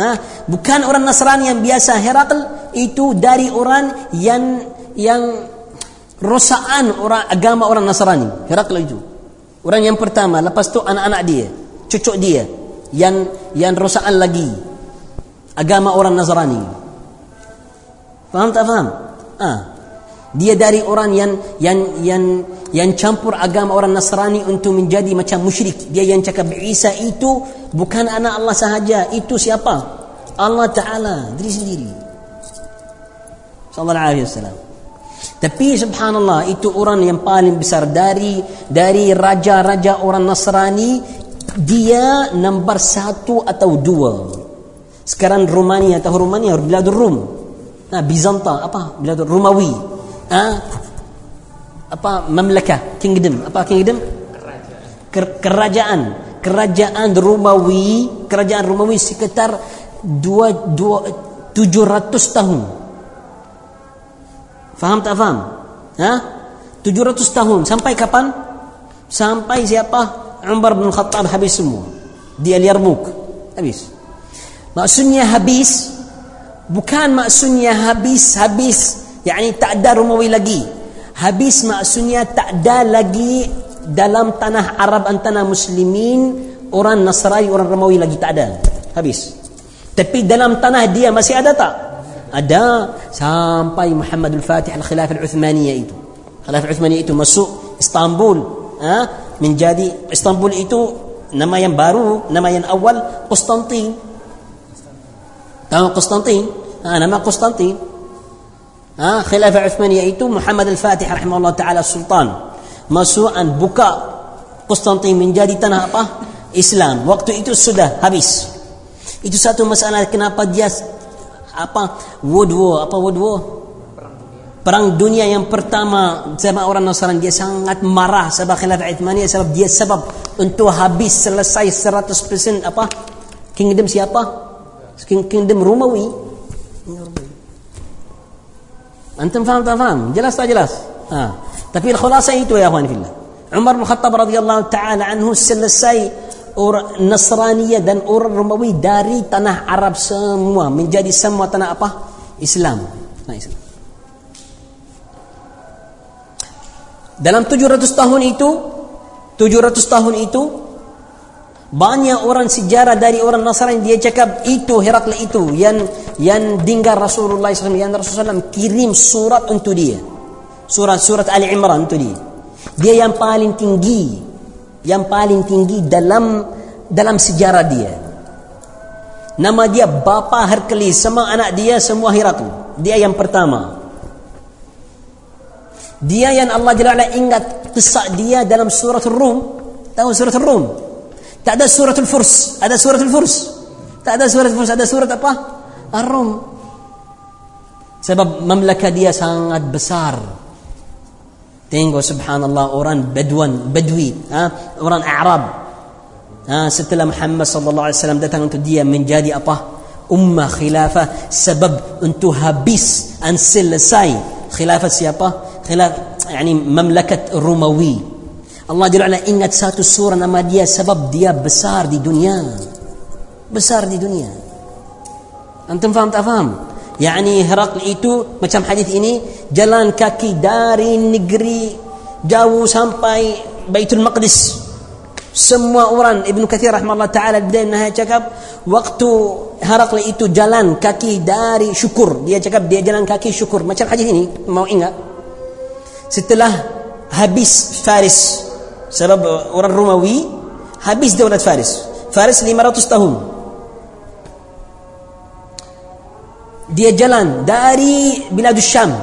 ha? bukan orang Nasrani yang biasa Herakl itu dari orang yang yang rosaan orang agama orang Nasrani Herakl itu orang yang pertama lepas tu anak-anak dia cucuk dia yang yang rosaan lagi agama orang Nasrani. Faham tak faham? Ah dia dari orang yang yang yang yang campur agama orang Nasrani untuk menjadi macam musyrik. Dia yang cakap Isa itu bukan anak Allah sahaja. Itu siapa? Allah Taala diri sendiri. Sallallahu alaihi wasallam tapi subhanallah itu orang yang paling besar. Dari dari raja-raja orang Nasrani dia nombor satu atau dua. Sekarang Romania atau Romania Biladur Rum. Nah, Bizanta apa? Biladur Romawi ah, apa? Mamlakah? Kingdom apa Kingdom Ker, kerajaan. Kerajaan Romawi kerajaan Romawi sekitar dua, dua, tujuh ratus tahun faham tak faham? Ha? tujuh ratus tahun. Sampai kapan? Sampai siapa? Umar bin Khattab habis semua. Di Al Yarmouk habis. Maksudnya habis bukan maksudnya habis habis. Yakni tak ada Romawi lagi. Habis maksudnya tak ada lagi dalam tanah Arab antara muslimin orang Nasrani orang Romawi lagi tak ada. Habis. Tapi dalam tanah dia masih ada tak ada sampai Muhammadul Fatih al-Khilafah al-Uthmaniyah itu Khilafah al-Uthmaniyah itu masuk Istanbul ha? menjadi Istanbul itu nama yang baru, nama yang awal Konstantin. Tahu Konstantin? Ha, nama Konstantin. Ha, Khilafah Uthmaniyah itu Muhammad Al-Fatih rahimahullah taala sultan. Masukan buka Konstantin menjadi tanah apa? Islam. Waktu itu sudah habis. Itu satu masalah kenapa dia apa? World War, apa World War? Perang dunia. Yang pertama zaman orang Nasrani dia sangat marah sebab khilafah Uthmaniyah sebab dia sebab untuk habis selesai 100% apa? Kingdom siapa? Kingdom Romawi. Antum faham tak faham? Jelas tak jelas? Ha. tapi khulasa itu ya akhwan fillah. Umar bin Khattab radhiyallahu taala anhu selesai orang Nasraniyah dan orang Romawi dari tanah Arab semua menjadi semua tanah apa? Islam. Nah Islam. Dalam 700 tahun itu 700 tahun itu banyak orang sejarah dari orang Nasrani dia cakap itu Herakle itu yang yang tinggal Rasulullah SAW yang Rasulullah SAW kirim surat untuk dia. Surat surat Ali Imran untuk dia. Dia yang paling tinggi yang paling tinggi dalam dalam sejarah dia nama dia bapa Hercules semua anak dia semua Herakle dia yang pertama dia yang Allah Jalla ingat kisah dia dalam surat Rum. Tahu surat Rum? Tak ada surat Al-Furs. Ada surat Al-Furs. Tak ada surat Al-Furs. Ada surat apa? Ar-Rum. Sebab mamlaka dia sangat besar. تينغو سبحان الله أوران بدون بدوي ها أوران أعراب ها ست محمد صلى الله عليه وسلم دتان أنتو ديا من جادي أبا أمة خلافة سبب أنتو هابيس أن ساي خلافة سيابا خلاف يعني مملكة الروموي الله جل وعلا إن ساتو سورة نما ديا سبب ديا بسار دي دنيا بسار دي دنيا أنتم فهمت أفهم؟ أفهم؟ Yani Herakl itu macam hadis ini jalan kaki dari negeri jauh sampai Baitul Maqdis. Semua orang Ibnu Katsir rahimahullah taala dia nahai cakap waktu Herakl itu jalan kaki dari syukur. Dia cakap dia jalan kaki syukur. Macam hadis ini mau ingat. Setelah habis Faris sebab orang Romawi habis daulat Faris. Faris 500 tahun. Dia jalan dari Biladus Syam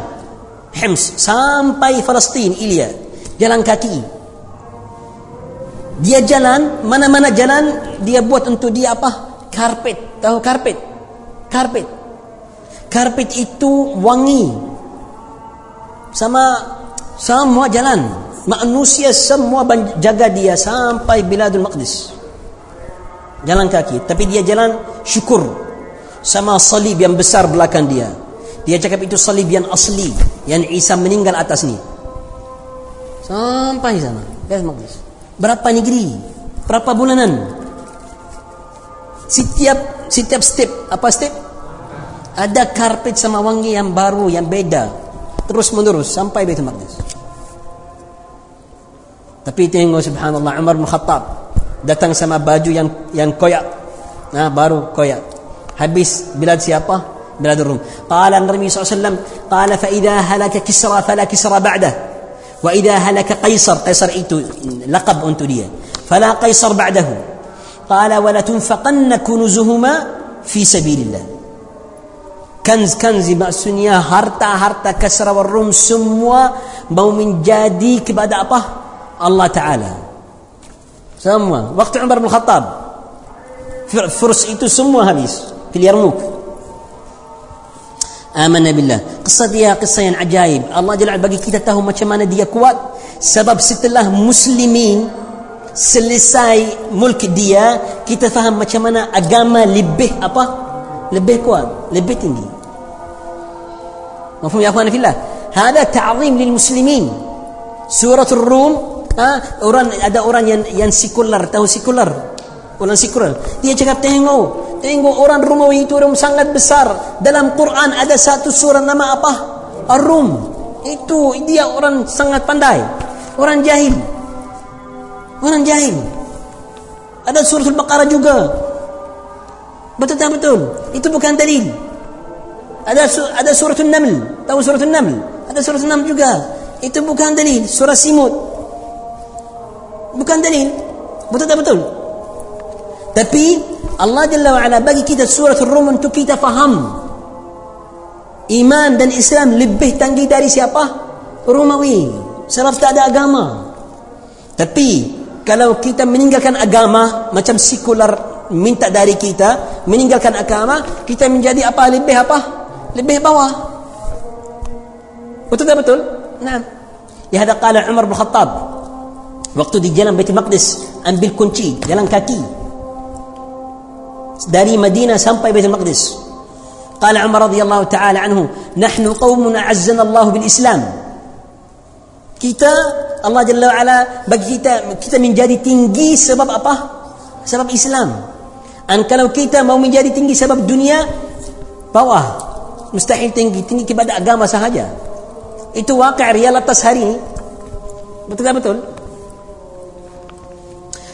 Hims sampai Palestin Ilya jalan kaki. Dia jalan mana-mana jalan dia buat untuk dia apa? Karpet. Tahu karpet? Karpet. Karpet itu wangi. Sama semua jalan. Manusia semua jaga dia sampai Biladul Maqdis. Jalan kaki. Tapi dia jalan syukur sama salib yang besar belakang dia. Dia cakap itu salib yang asli yang Isa meninggal atas ni. Sampai sana. Maqdis. Berapa negeri? Berapa bulanan? Setiap setiap step, apa step? Ada karpet sama wangi yang baru, yang beda. Terus menerus sampai Baitul Maqdis. Tapi tengok subhanallah Umar bin Khattab datang sama baju yang yang koyak. Nah, baru koyak. Habis. بلاد siapa? بلاد الروم قال النبي صلى الله عليه وسلم قال فإذا هلك كسرى فلا كسرى بعده وإذا هلك قيصر قيصر إيتو لقب أنتو دي فلا قيصر بعده قال ولا تنفقن كنوزهما في سبيل الله كنز كنز maksudnya harta harta kasra والروم semua mau menjadi kepada apa? Allah Taala. Semua. Waktu Umar bin Khattab furs itu semua habis. في اليرموك آمنا بالله قصة دي قصة ين عجائب الله جل وعلا bagi kita tahu macam mana dia kuat sebab setelah muslimin selesai mulk dia kita faham macam mana agama lebih apa lebih kuat lebih tinggi مفهوم يا اخواني في الله هذا تعظيم للمسلمين سورة الروم ha, orang ada orang yang yang sekular tahu sekular orang sekular dia cakap tengok Tengok orang Romawi itu orang sangat besar. Dalam Quran ada satu surah nama apa? Ar-Rum. Itu dia orang sangat pandai. Orang jahil. Orang jahil. Ada surah Al-Baqarah juga. Betul tak betul? Itu bukan dalil. Ada ada surah An-Naml. Tahu surah An-Naml? Ada surah An-Naml juga. Itu bukan dalil. Surah Simut. Bukan dalil. Betul tak betul? Tapi Allah Jalla wa'ala bagi kita surat Ar-Rum untuk kita faham. Iman dan Islam lebih tinggi dari siapa? Romawi. Sebab tak ada agama. Tapi kalau kita meninggalkan agama macam sekular minta dari kita meninggalkan agama kita menjadi apa? Lebih apa? lebih bawah. Betul tak betul? nah ya ada kala Umar bin Khattab. Waktu di jalan Baitul Maqdis ambil kunci jalan kaki dari Madinah sampai Baitul Maqdis. Qala Umar radhiyallahu taala anhu, "Nahnu qaumun a'azzana Allah bil Islam." Kita Allah Jalla wa ala bagi kita kita menjadi tinggi sebab apa? Sebab Islam. Dan kalau kita mau menjadi tinggi sebab dunia bawah mustahil tinggi tinggi kepada agama sahaja. Itu wakil realitas hari ini. Betul tak betul?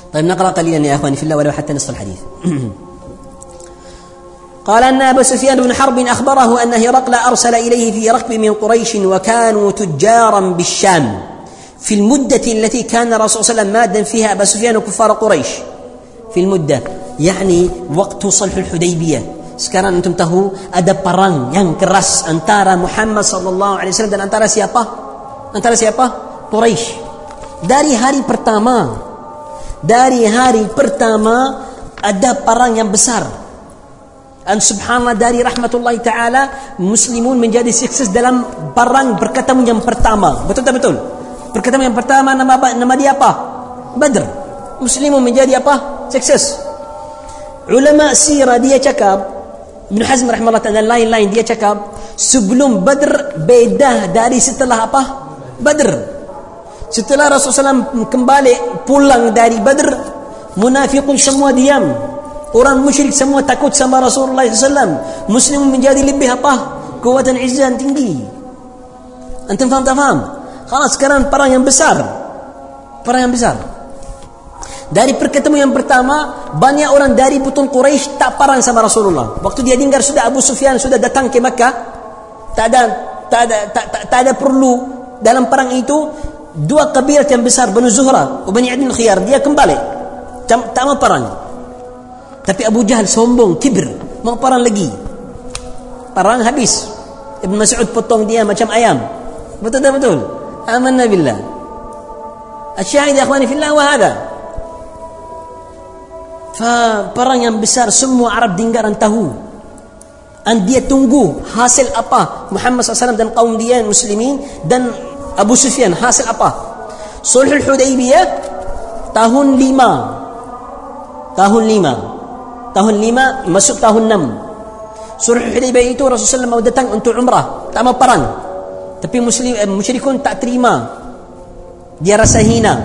طيب نقرأ قليلا يا أخواني في الله ولو حتى نصف الحديث قال أن أبا سفيان بن حرب أخبره أن هرقل أرسل إليه في ركب من قريش وكانوا تجارا بالشام في المدة التي كان الرسول صلى الله عليه وسلم مادا فيها أبا سفيان وكفار قريش في المدة يعني وقت صلح الحديبية sekarang antum tahu ada perang yang keras antara Muhammad sallallahu alaihi wasallam dan antara siapa? Antara siapa? Quraisy. Dari hari pertama dari hari pertama ada perang yang besar Dan subhanallah dari rahmatullah ta'ala Muslimun menjadi sukses dalam barang berkatamu yang pertama Betul tak betul? Berkatamu yang pertama nama nama dia apa? Badr Muslimun menjadi apa? Sukses Ulama sirah dia cakap Ibn Hazm rahmatullah ta'ala lain-lain dia cakap Sebelum Badr beda dari setelah apa? Badr Setelah Rasulullah SAW kembali pulang dari Badr Munafiqun semua diam Orang musyrik semua takut sama Rasulullah SAW. Muslim menjadi lebih apa? Kuat dan izzah tinggi. Antum faham tak faham? Kalau sekarang perang yang besar. Perang yang besar. Dari pertemuan yang pertama, banyak orang dari Butun Quraisy tak parang sama Rasulullah. Waktu dia dengar sudah Abu Sufyan sudah datang ke Makkah, tak ada tak ada tak, tak, tak ada perlu dalam perang itu dua kabilah yang besar Banu Zuhra dan Bani Adin Khiyar dia kembali tak, tak mau perang tapi Abu Jahal sombong, kibir. Mau perang lagi. Perang habis. Ibn Mas'ud potong dia macam ayam. Betul tak betul? Amanna billah. Asyahid ya akhwani fillah wa hada. Fa perang yang besar semua Arab dinggaran dan tahu. Dan dia tunggu hasil apa Muhammad SAW dan kaum dia Muslimin dan Abu Sufyan hasil apa? Sulhul Hudaybiyah tahun lima. Tahun lima tahun 5 masuk tahun 6 Sulhul Hudaybiyah itu Rasulullah mau datang untuk umrah. Tak mau perang. Tapi muslim eh, musyrikun tak terima. Dia rasa hina.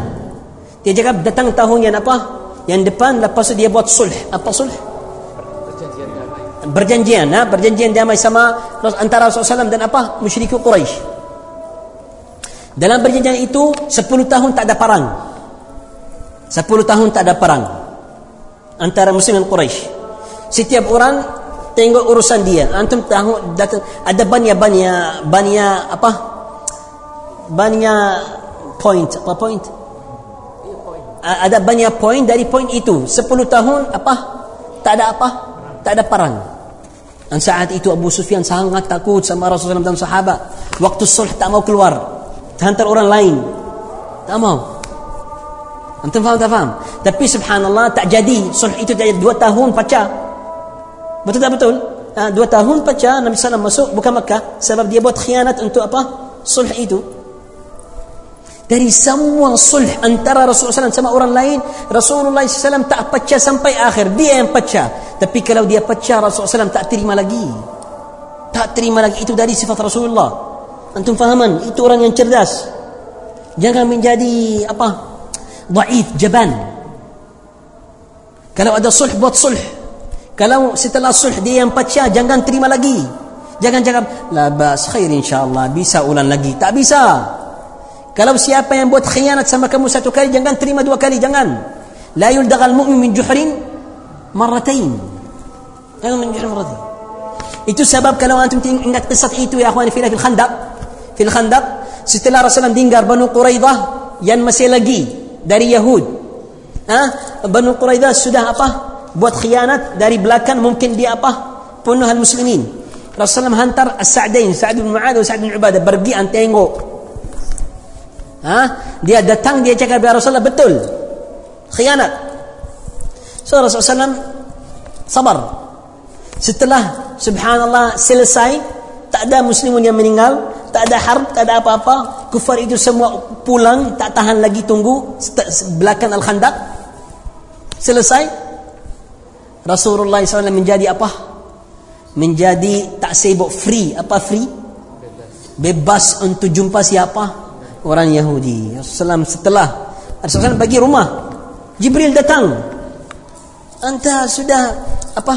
Dia cakap datang tahun yang apa? Yang depan lepas itu dia buat sulh. Apa sulh? Berjanjian ha? berjanjian damai sama antara Rasulullah SAW dan apa? Musyrik Quraisy dalam perjanjian itu 10 tahun tak ada perang. 10 tahun tak ada perang antara muslim dan Quraisy setiap orang tengok urusan dia. Antum tahu datang ada banyak-banyak banyak apa? Banyak point. Apa point? Ada banyak point dari point itu. 10 tahun apa? Tak ada apa? Tak ada perang. Dan saat itu Abu Sufyan sangat takut sama Rasulullah dan sahabat. Waktu sulh tak mau keluar. Hantar orang lain. Tak mau antum faham tak faham? Tapi subhanallah tak jadi. Sulh itu jadi. Dua tahun pecah. Betul tak betul? Ha, dua tahun pecah Nabi SAW masuk bukan Makkah sebab dia buat khianat untuk apa? Sulh itu. Dari semua sulh antara Rasulullah SAW sama orang lain Rasulullah SAW tak pecah sampai akhir. Dia yang pecah. Tapi kalau dia pecah Rasulullah SAW tak terima lagi. Tak terima lagi. Itu dari sifat Rasulullah. Antum fahaman? Itu orang yang cerdas. Jangan menjadi apa dhaif jaban kalau ada sulh buat sulh. Kalau setelah sulh dia yang pecah jangan terima lagi. Jangan cakap la bas khair insyaallah bisa ulang lagi. Tak bisa. Kalau siapa yang buat khianat sama kamu satu kali jangan terima dua kali jangan. La yuldagal mu'min min juhrin marratain jangan min juhrin marratain itu sebab kalau antum ingat kisah itu ya akhwani fillah fil khandaq. Fil khandaq setelah Rasulullah dengar Banu Quraidah yang masih lagi dari Yahud. Ha? Banu Quraidah sudah apa? Buat khianat dari belakang mungkin dia apa? Penuh muslimin Rasulullah hantar As-Sa'dain Sa'd bin Mu'adh dan Sa'd bin Ubadah pergi an tengok. Ha? dia datang dia cakap ya Rasulullah betul. Khianat. So Rasulullah sabar. Setelah subhanallah selesai tak ada muslimun yang meninggal tak ada harb tak ada apa-apa kufar itu semua pulang tak tahan lagi tunggu belakang al-khandaq. Selesai. Rasulullah SAW menjadi apa? Menjadi tak sibuk free. Apa free? Bebas untuk jumpa siapa? Orang Yahudi. Rasulullah setelah Rasulullah bagi rumah. Jibril datang. Anta sudah apa?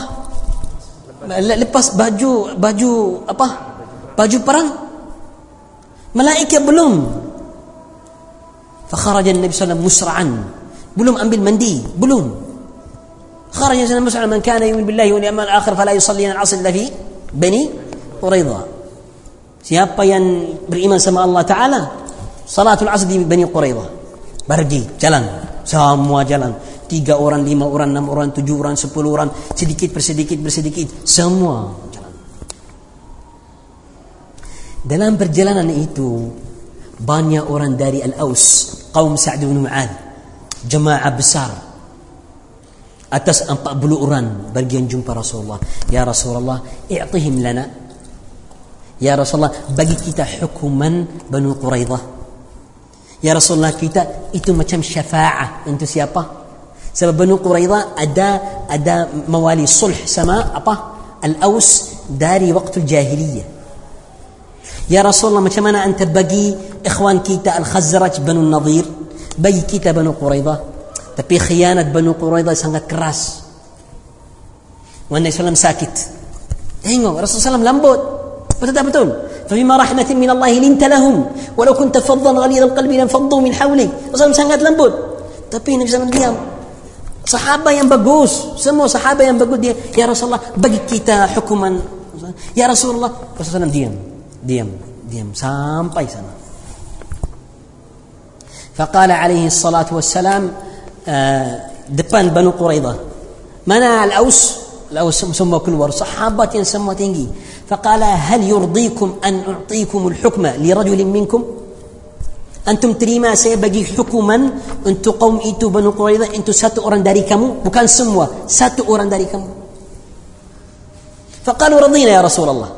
Lepas baju baju apa? Baju perang Malaikat belum. Fakharajan Nabi SAW musra'an. Belum ambil mandi. Belum. Kharajan Nabi SAW man kana yumin billahi wal amal akhir falai yusallina al-asr illa fi bani Quraidha. Siapa yang beriman sama Allah Ta'ala? Salatul asr di bani Quraidah. Pergi, jalan. Semua jalan. Tiga orang, lima orang, enam orang, tujuh orang, sepuluh orang. Sedikit, bersedikit, bersedikit. Semua. Dalam perjalanan itu, banyak orang dari Al-Aus. Kaum Sa'd bin Mu'ad. Jemaah besar. Atas empat puluh orang bagian jumpa Rasulullah. Ya Rasulullah, i'tihim lana. Ya Rasulullah, bagi kita hukuman Banu Quraidah. Ya Rasulullah kita itu macam syafa'ah untuk siapa? Sebab Banu Quraidah ada ada mawali sulh sama apa? Al-Aus dari waktu jahiliyah. يا رسول الله ما أنت بقي إخوان كيتا الخزرج بنو النظير بي كيتا بنو قريضة تبي خيانة بنو قريضة سنة كراس. والنبي صلى الله عليه وسلم ساكت هينو الرسول صلى الله عليه وسلم لمبوت فبما رحمة من الله لنت لهم. ولو كنت فظا غليظ القلب لانفضوا من حولك الرسول صلى الله عليه وسلم لمبوت. تبي النبي صلى الله عليه وسلم صحابة ينبقوس سموا صحابة ينبقوس يا رسول الله بقي كيتا حكما. يا رسول الله. الرسول صلى الله عليه وسلم ديام. Diam diam sampai sana فقال عليه الصلاة والسلام depan Banu Quraidah mana Al-Aus Al-Aus semua keluar sahabat yang semua tinggi فقال هل يرضيكم أن أعطيكم الحكم لرجل منكم أنتم terima saya bagi hukuman untuk kaum itu Banu Quraidah untuk satu orang dari kamu bukan semua satu orang dari kamu فقالوا رضينا يا رسول الله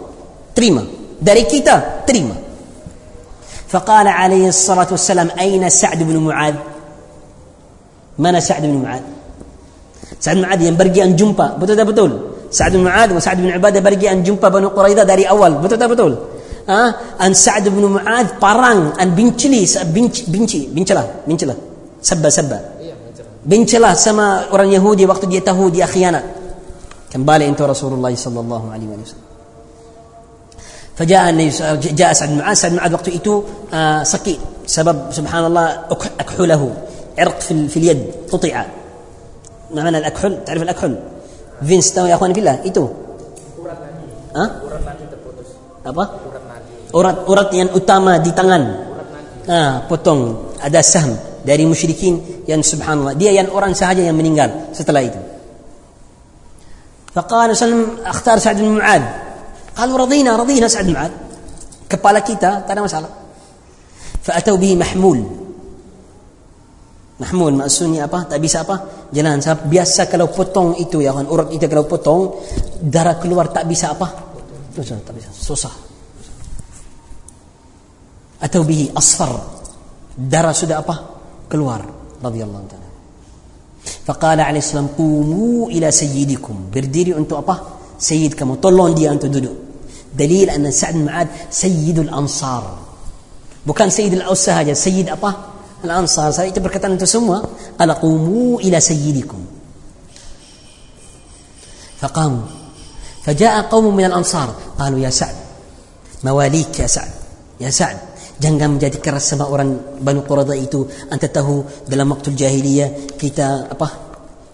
terima dari kita terima فقال عليه الصلاة والسلام أين سعد بن معاذ mana سعد بن معاذ سعد بن معاذ yang pergi an jumpa betul tak betul Sa'ad bin Mu'ad dan Sa'ad bin Ubadah pergi an jumpa Banu Quraidah dari awal. Betul tak betul? Ha? An Sa'ad bin Mu'ad parang an bincili binci binci bincelah bincelah sabba sabba bincelah sama orang Yahudi waktu dia tahu dia khianat kembali itu Rasulullah sallallahu alaihi wasallam فجاء النبي جاء سعد بن معاذ سعد بن معاذ وقت itu uh, sakit sebab subhanallah اكحله عرق في, في اليد قطع معنى الاكحل تعرف الاكحل Vince tahu ya akhwan fillah itu urat nadi ha? urat nadi terputus apa urat nadi urat urat yang utama di tangan urat nadi ha, potong ada sahm dari musyrikin yang subhanallah dia yang orang sahaja yang meninggal setelah itu فقال سلم اختار سعد بن معاذ قالوا رضينا رضينا سعد بن معاذ kepala kita tak ada masalah فأتوا به محمول Mahmud maksudnya apa? Tak bisa apa? Jalan. Biasa kalau potong itu ya kan, urat itu kalau potong darah keluar tak bisa apa? Susah, tak bisa. Susah. Atau bihi asfar. Darah sudah apa? Keluar. Radhiyallahu taala. Faqala alaihi salam qumu ila sayyidikum. Berdiri untuk apa? سيد كما طلون دي أن دودو. دليل أن سعد معاد سيد الأنصار. بكان سيد الأوسة هاجة سيد أبا الأنصار. سيد تبركت أن سموا قال قوموا إلى سيدكم. فقاموا. فجاء قوم من الأنصار. قالوا يا سعد مواليك يا سعد. يا سعد jangan menjadikan sebab orang Banu Quraidah itu anta tahu dalam waktu jahiliyah kita apa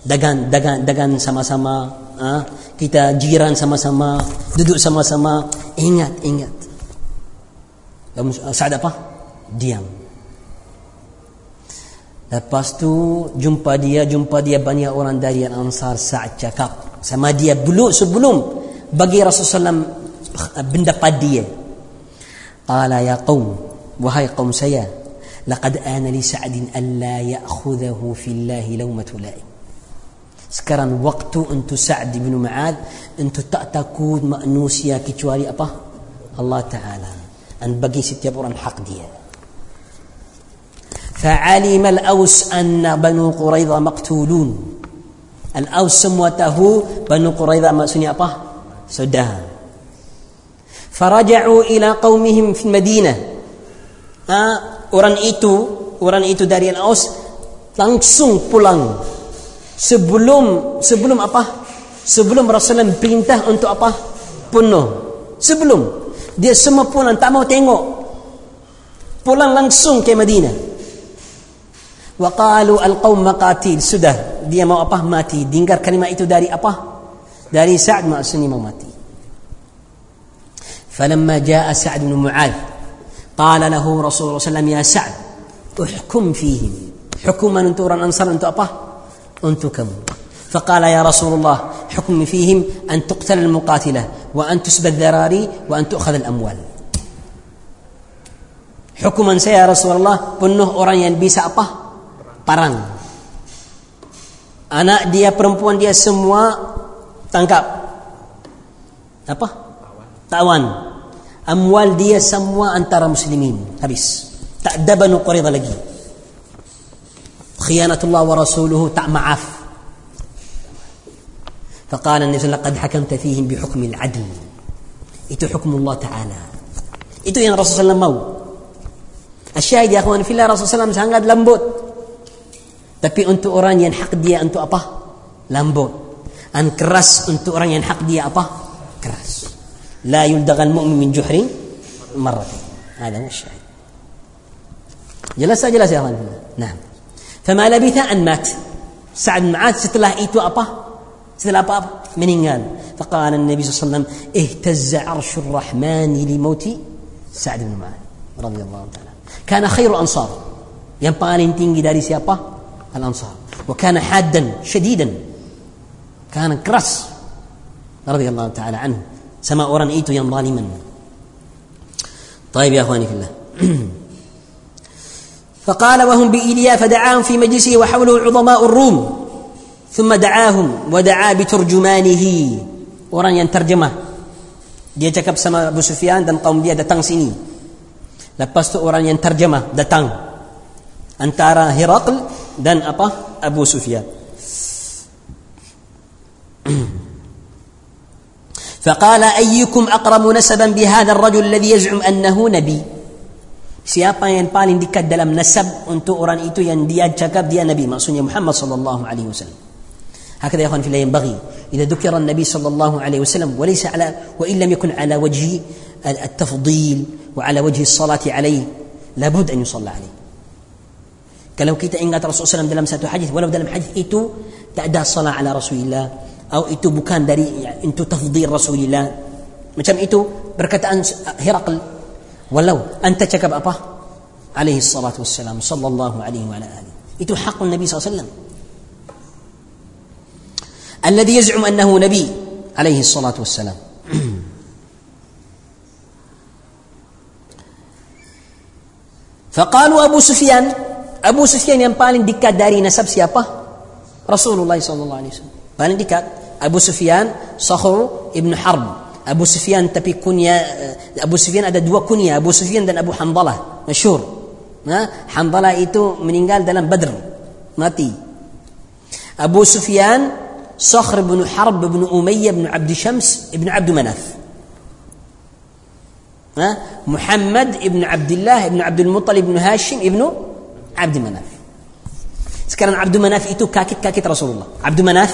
dagang dagang dagang sama-sama ha? kita jiran sama-sama duduk sama-sama ingat ingat Sa'ad apa diam Lepas tu jumpa dia, jumpa dia banyak orang dari Ansar saat cakap sama dia belum sebelum bagi Rasulullah SAW benda dia. Qala ya qaum, wahai qaum saya, laqad ana li Sa'd an la ya'khudhahu fi Allah lawmatu la'im. Sekarang waktu untuk Sa'd bin Mu'ad untuk tak takut manusia kecuali apa? Allah Ta'ala. Dan bagi setiap orang hak dia. فعلم الأوس أن بنو قريظة مقتولون الأوس سموته بنو قريظة ما سني أبا سدها فرجعوا إلى قومهم في المدينة آه orang itu orang itu dari Al-Aus langsung pulang sebelum sebelum apa sebelum Rasulullah perintah untuk apa penuh sebelum dia semua pulang tak mau tengok pulang langsung ke Madinah وقالوا القوم مقاتيل sudah dia mau apa mati dengar kalimat itu dari apa dari Sa'd maksudnya mau mati فلما جاء سعد بن معاذ قال له رسول الله صلى الله عليه وسلم يا سعد احكم فيهم حكما انت orang ansar untuk apa Untuk kamu فقال يا رسول الله حكم فيهم أن تقتل المقاتلة وأن تسبى الذراري وأن تؤخذ الأموال حكما saya رسول الله penuh orang yang bisa apa parang anak dia perempuan dia semua tangkap apa tawan amwal dia semua antara muslimin habis tak ada banu quraidah lagi khianatullah wa rasuluhu tak فقال النبي صلى الله عليه وسلم لقد حكمت فيهم بحكم العدل itu حكم الله تعالى itu yang Rasulullah SAW mau الشاهد يا اخوان في الله Rasulullah SAW sangat lembut Tapi untuk orang yang hak dia untuk apa? Lambut. an keras untuk orang yang hak dia apa keras la yuldagan mu'min min juhrin marratain هذا هو الشاهد tak jelas ya kawan nah فما لبث أن مات. سعد بن معاذ ستلاه إيتو أبا ستلاه أبا منين فقال النبي صلى الله عليه وسلم اهتز عرش الرحمن لموت سعد بن معاذ رضي الله تعالى. كان خير الأنصار ينبغي أن تنجي داري سيابا الأنصار. وكان حادا شديدا. كان كرس رضي الله تعالى عنه. سماء اورا إيتو ظالما طيب يا أخواني في الله. فقال وهم بإيليا فدعاهم في مجلسه وحوله عظماء الروم. ثم دعاهم ودعا بترجمانه. وران ينترجمه dia cakap sama Abu Sufyan dan kaum dia datang sini. Lepas tu orang yang terjemah datang. Antara Hiraql dan apa? Abu Sufyan. فقال أيكم أقرب نسبا بهذا الرجل الذي يزعم أنه نبي Siapa yang paling dekat dalam nasab untuk orang itu yang dia cakap dia Nabi maksudnya Muhammad sallallahu alaihi wasallam. هكذا يا اخوان في الله ينبغي اذا ذكر النبي صلى الله عليه وسلم وليس على وان لم يكن على وجه التفضيل وعلى وجه الصلاه عليه لابد ان يصلى عليه. Kalau kita ingat Rasulullah SAW dalam satu hadis, walau dalam hadis itu tak ada salat ala Rasulullah, atau itu bukan dari itu tafdil Rasulullah. Macam itu perkataan Herakl ولو أنت cakap apa الصلاة والسلام صلى الله عليه وعلى آله. itu الله عليه وسلم. الذي يزعم أنه نبي عليه الصلاة والسلام. فقالوا أبو سفيان أبو سفيان yang paling dekat dari nasab siapa? Rasulullah sallallahu alaihi wasallam paling dekat. Abu Sufyan Sakhr ibn Harb أبو سفيان تبي كنيا أبو سفيان ada dua kunya أبو سفيان dan أبو حنظلة مشهور ها حنظلة itu meninggal dalam بدر mati. أبو سفيان صخر بن حرب بن أمية بن عبد شمس بن عبد مناف ها محمد بن عبد الله بن عبد المطلب بن هاشم بن عبد مناف سكران عبد مناف itu kakit kakit رسول الله عبد مناف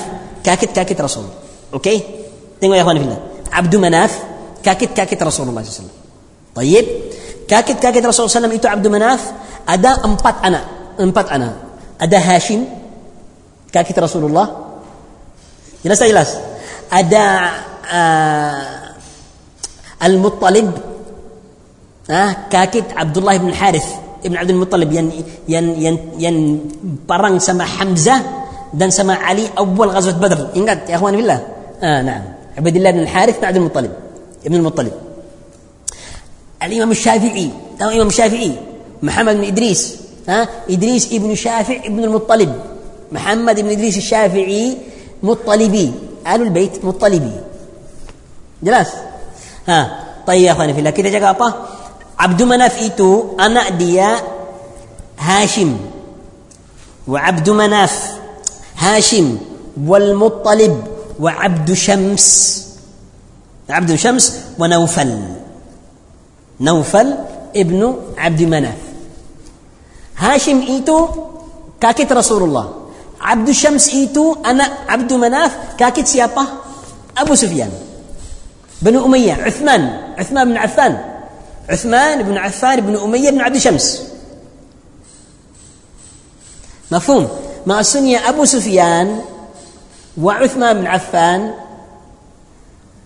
kakit kakit رسول الله أوكي okay? يا ya في الله عبد مناف كاكت كاكت رسول الله صلى الله عليه وسلم. طيب كاكت كاكت رسول الله صلى الله عليه وسلم عبد مناف أدا أمبات أنا أمبات أنا أدا هاشم كاكت رسول الله. جلس جلس أدا آه المطلب آه كاكت عبد الله بن الحارث ابن عبد المطلب ين ين ين ين برن سما حمزه دن سما علي اول غزوه بدر انقد يا اخوان بالله آه نعم. عبد الله بن الحارث بن عبد المطلب ابن المطلب. الإمام الشافعي تمام الإمام الشافعي محمد بن إدريس ها إدريس ابن شافع ابن المطلب محمد بن إدريس الشافعي مطلبي آل البيت مطلبي. جلاس. ها طيب يا أخواني في الله جاء apa عبد مناف itu anak dia هاشم. وعبد مناف هاشم والمطلب. وعبد شمس. عبد شمس ونوفل. نوفل ابن عبد مناف. هاشم إيتو كاكت رسول الله عبد الشمس إيتو أنا عبد مناف كاكت سيابا؟ أبو سفيان. بن أمية. عثمان. عثمان بن عفان. عثمان بن عفان بن أمية بن عبد شمس. مفهوم؟ ما سني أبو سفيان وعثمان بن عفان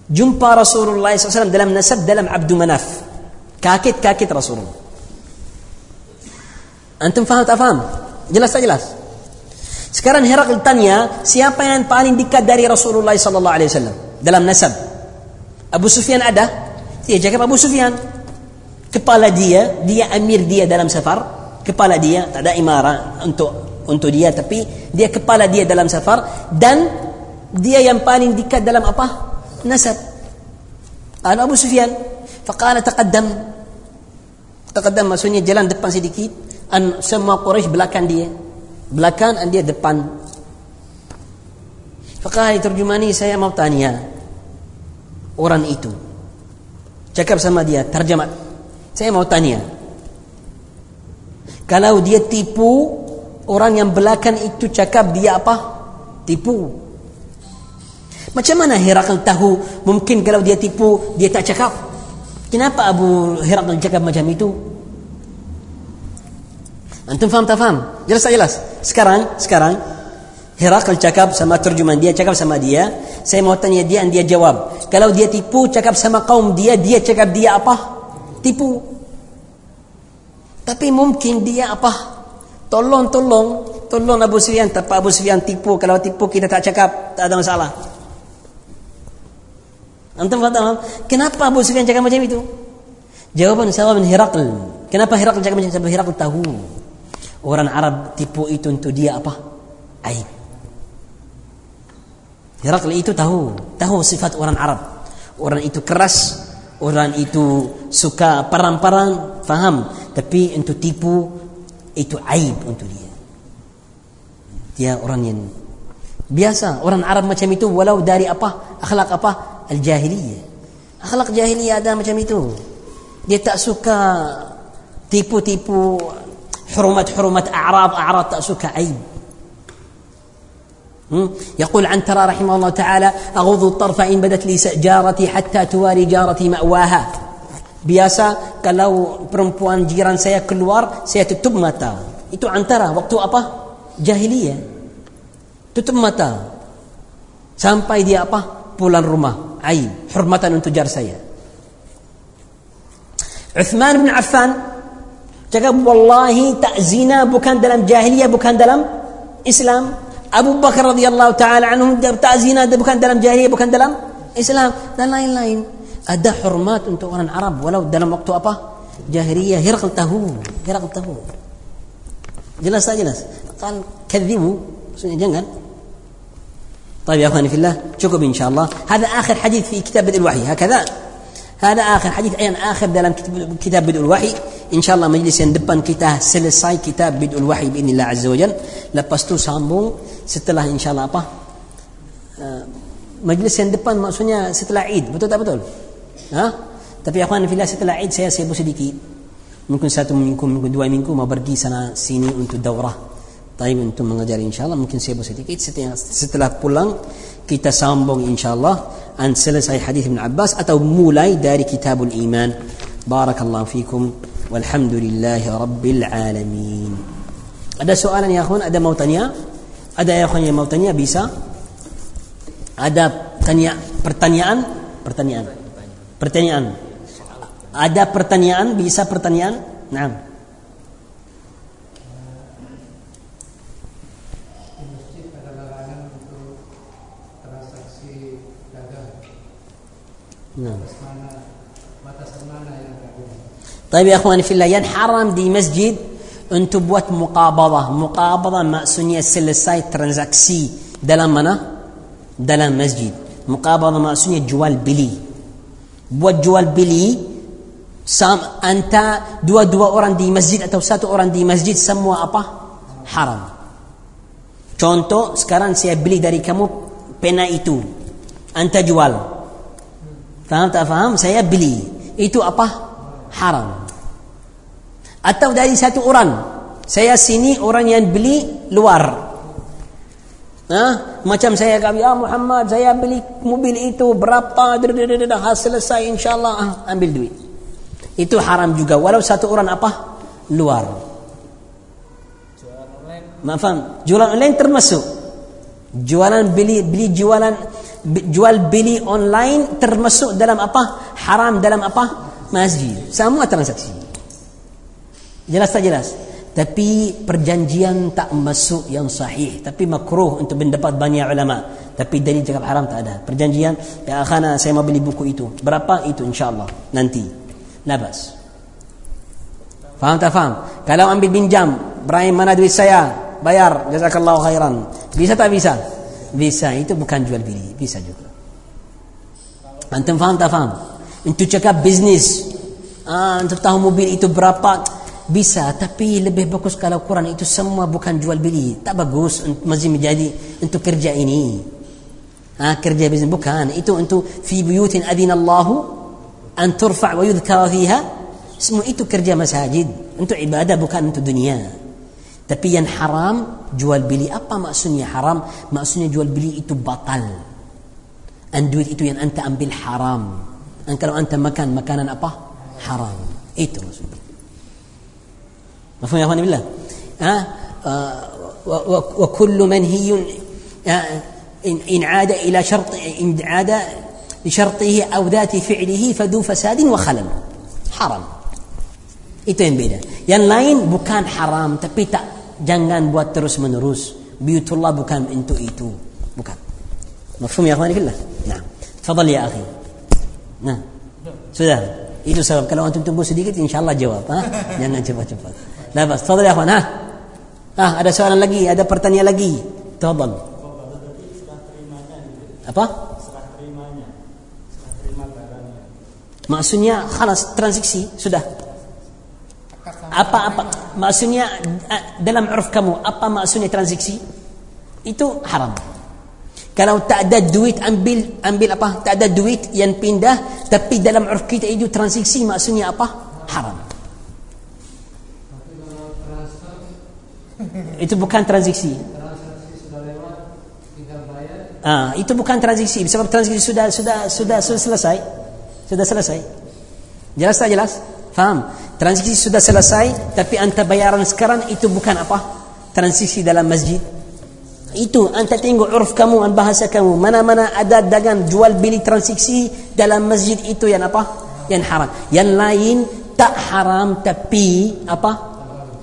جمبا رسول الله صلى الله عليه وسلم دلم نسب دلم عبد مناف. كاكت كاكت رسول الله. أنتم فهمت؟ أفهم؟ جلس جلس سكران هرق التانية siapa yang paling داري رسول الله صلى الله عليه وسلم دلم نسب أبو سفيان أدا يا جاكب أبو سفيان kepala دي dia أمير دي دلم سفر kepala dia tak ada imara untuk dia tapi dia kepala dia dalam safar dan dia yang paling dekat dalam apa? Nasab. Al Abu Sufyan faqala taqaddam. Taqaddam maksudnya jalan depan sedikit. An semua Quraisy belakang dia. Belakang dan dia depan. Faqala terjemani saya mau tanya orang itu. Cakap sama dia terjemah saya mau tanya. Kalau dia tipu orang yang belakang itu cakap dia apa tipu Macam mana Herakl tahu mungkin kalau dia tipu dia tak cakap? Kenapa Abu Herakl cakap macam itu? Antum faham tak faham? Jelas tak jelas? Sekarang, sekarang Herakl cakap sama terjemahan dia cakap sama dia, saya mau tanya dia dan dia jawab. Kalau dia tipu cakap sama kaum dia, dia cakap dia apa? Tipu. Tapi mungkin dia apa? Tolong, tolong, tolong Abu Sufyan. Tak Abu Sufyan tipu. Kalau tipu kita tak cakap, tak ada masalah. Antum faham? Kenapa Abu Sufyan cakap macam itu? Jawaban jawaban Herakl. Kenapa Herakl cakap macam itu? Sebab Herakl tahu orang Arab tipu itu untuk dia apa? Aib. Herakl itu tahu, tahu sifat orang Arab. Orang itu keras, orang itu suka perang-perang, faham? Tapi untuk tipu itu aib untuk dia. Dia orang yang biasa, orang Arab macam itu walau dari apa? Akhlak apa? al-jahiliyah. Akhlak jahiliyah ada macam itu. Dia tak suka tipu-tipu حرمت أعراض أعراض تأسك عيب يقول عن ترى رحمه الله تعالى أغض الطرف إن بدت لي جارتي حتى تواري جارتي مأواها biasa kalau perempuan jiran saya keluar saya tutup mata. Itu antara waktu apa? Jahiliyah. Tutup mata. Sampai dia apa? Pulang rumah. Aib. Hormatan untuk jar saya. Uthman bin Affan cakap wallahi tak zina bukan dalam jahiliyah bukan dalam Islam. Abu Bakar radhiyallahu taala anhum tak zina bukan dalam jahiliyah bukan dalam Islam. Dan lain-lain ada hormat untuk orang Arab walau dalam waktu apa? Jahiliyah Hirqal tahu, Hirqal tahu. Jelas saja jelas. Kan kadzimu, maksudnya jangan. طيب يا أخواني في الله شكرا إن شاء الله هذا آخر حديث في كتاب بدء الوحي هكذا هذا آخر حديث أيضا آخر دلم كتاب بدء الوحي إن شاء الله مجلس دبان كتاب سلسلة كتاب بدء الوحي بإذن الله عز وجل لبستو سامبو ستلاه إن شاء الله apa آه، مجلس دبان maksudnya setelah عيد betul tak betul. Ha? Tapi akhwan fillah setelah Eid saya sibuk sedikit. Mungkin satu minggu mungkin dua minggu mau pergi sana sini untuk daurah. Tapi untuk mengajar insyaAllah mungkin saya sedikit. Setelah, setelah pulang kita sambung insyaAllah an selesai hadis Ibn Abbas atau mulai dari kitabul iman. Barakallahu fikum. Walhamdulillahi rabbil alamin. Ada soalan ya akhwan? Ada mau tanya? Ada ya akhwan yang mau tanya? Bisa? Ada tanya pertanyaan? Pertanyaan Pertanyaan. Ada pertanyaan? Bisa pertanyaan? Nah. طيب يا اخواني في الله حرام دي مسجد انتو بوت مقابضه مقابضه ما سنية سلسايت ترانزاكسي دلا منا دلا مسجد مقابضه ما سنية جوال بلي buat jual beli sam anta dua dua orang di masjid atau satu orang di masjid semua apa? Haram. Contoh sekarang saya beli dari kamu pena itu. Anta jual. Faham tak faham? Saya beli. Itu apa? Haram. Atau dari satu orang. Saya sini orang yang beli luar. Ha? Macam saya kata, ya Muhammad, saya beli mobil itu berapa? Dah selesai insyaAllah. Ah, ambil duit. Itu haram juga. Walau satu orang apa? Luar. Maaf, jualan online termasuk. Jualan beli beli jualan jual beli online termasuk dalam apa? Haram dalam apa? Masjid. Semua transaksi. Jelas tak jelas? Tapi perjanjian tak masuk yang sahih. Tapi makruh untuk mendapat banyak ulama. Tapi dalil cakap haram tak ada. Perjanjian, ya akhana saya mau beli buku itu. Berapa? Itu insyaAllah. Nanti. Labas. Faham tak faham? Kalau ambil pinjam, Ibrahim mana duit saya? Bayar. Jazakallahu khairan. Bisa tak bisa? bisa itu bukan jual beli bisa juga antum faham tak faham untuk cakap bisnis ah, untuk tahu mobil itu berapa bisa tapi lebih bagus kalau Quran itu semua bukan jual beli. Tak bagus masih menjadi untuk kerja ini. Ah, kerja bisnis bukan. Itu untuk fi buyutin adina Allahu an turfa' wa yudhkara fiha. Semua itu kerja masajid. Untuk ibadah bukan untuk dunia. Tapi yang haram jual beli. Apa maksudnya haram? Maksudnya jual beli itu batal. dan duit itu yang anda ambil haram. Dan kalau anda makan makanan apa? Haram. Itu maksudnya مفهوم يا اخواني بالله ها وكل منهي إن عاد إلى شرط إن عاد لشرطه أو ذات فعله فذو فساد وخلل حرام itu yang beda yang lain bukan haram tapi tak jangan buat terus menerus biyutullah bukan untuk itu bukan mafhum ya akhwani fillah nah tafadhal ya akhi nah sudah itu sebab kalau antum tunggu sedikit insyaallah jawab ha jangan cepat-cepat لا بس تفضل يا اخوان ها ها ada soalan lagi ada pertanyaan lagi tafadhal apa maksudnya khalas transaksi sudah apa apa maksudnya dalam urf kamu apa maksudnya transaksi itu haram kalau tak ada duit ambil ambil apa tak ada duit yang pindah tapi dalam urf kita itu transaksi maksudnya apa haram Itu bukan transaksi Ah, itu bukan transaksi sebab transaksi sudah sudah sudah selesai. Sudah selesai. Jelas tak jelas? Faham? Transaksi sudah selesai tapi anta bayaran sekarang itu bukan apa? Transaksi dalam masjid. Itu anta tengok urf kamu dan bahasa kamu mana-mana ada dagang jual beli transaksi dalam masjid itu yang apa? Yang haram. Yang lain tak haram tapi apa?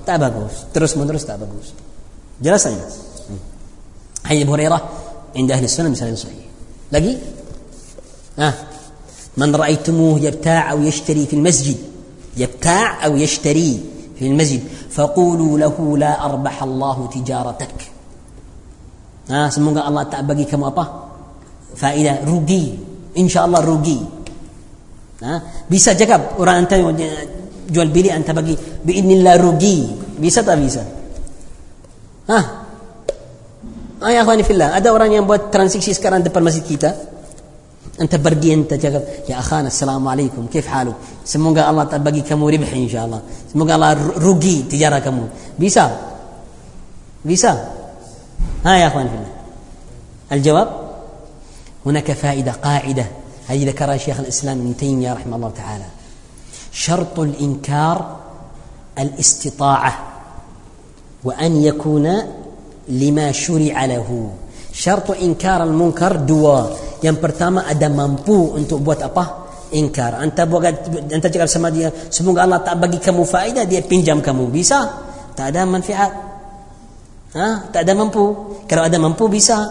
Tak bagus. Terus menerus tak bagus. Jelas jelas? Hmm. Hadis Abu Hurairah عند أهل السنة مثال صحيح لقي آه من رأيتموه يبتاع أو يشتري في المسجد يبتاع أو يشتري في المسجد فقولوا له لا أربح الله تجارتك آه semoga Allah tak bagi kamu apa faedah rugi insyaallah rugi ha? bisa cakap orang anta jual beli anta bagi biidnillah rugi bisa tak bisa ha Ah ya akhwani fillah, ada orang yang buat transaksi sekarang depan masjid kita. Anta pergi anta cakap, ya akhana assalamualaikum, kif halu? Semoga Allah tak bagi kamu ribh insyaallah. Semoga Allah rugi tijara kamu. Bisa? Bisa? Ha ya akhwani fillah. الجواب هناك فائدة قاعدة هذه ذكرها شيخ الإسلام ابن تيمية رحمه الله تعالى شرط الإنكار الاستطاعة وأن يكون syuri'a lahu syartu inkar al munkar dua yang pertama ada mampu untuk buat apa ingkar anta buat anta cakap sama dia semoga Allah tak bagi kamu faedah dia pinjam kamu bisa tak ada manfaat ha tak ada mampu kalau ada mampu bisa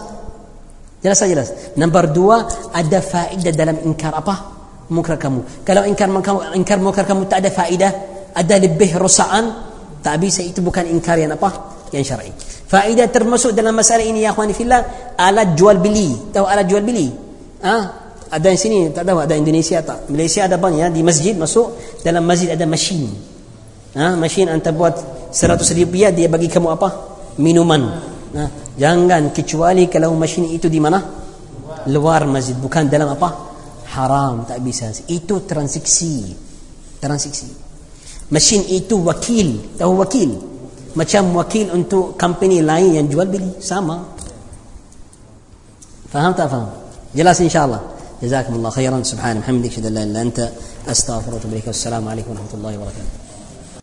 jelas jelas nombor dua ada faedah dalam ingkar apa munkar kamu kalau ingkar ingkar munkar kamu tak ada faedah ada lebih rosaan tak bisa itu bukan ingkar yang apa yang syar'i. Faedah termasuk dalam masalah ini ya akhwani fillah alat jual beli. Tahu alat jual beli? Ha? Ada di sini, tak tahu ada Indonesia tak? Malaysia ada banyak ya di masjid masuk dalam masjid ada mesin. Ha, mesin anda buat 100 rupiah dia bagi kamu apa? Minuman. Ha, jangan kecuali kalau mesin itu di mana? Luar masjid, bukan dalam apa? haram tak bisa itu transaksi transaksi mesin itu wakil tahu wakil macam wakil untuk company lain yang jual beli sama faham tak faham jelas insyaallah جزاكم الله خيرا سبحانك وبحمدك اشهد ان لا اله الا انت استغفرك واتوب اليك والسلام عليكم ورحمه الله وبركاته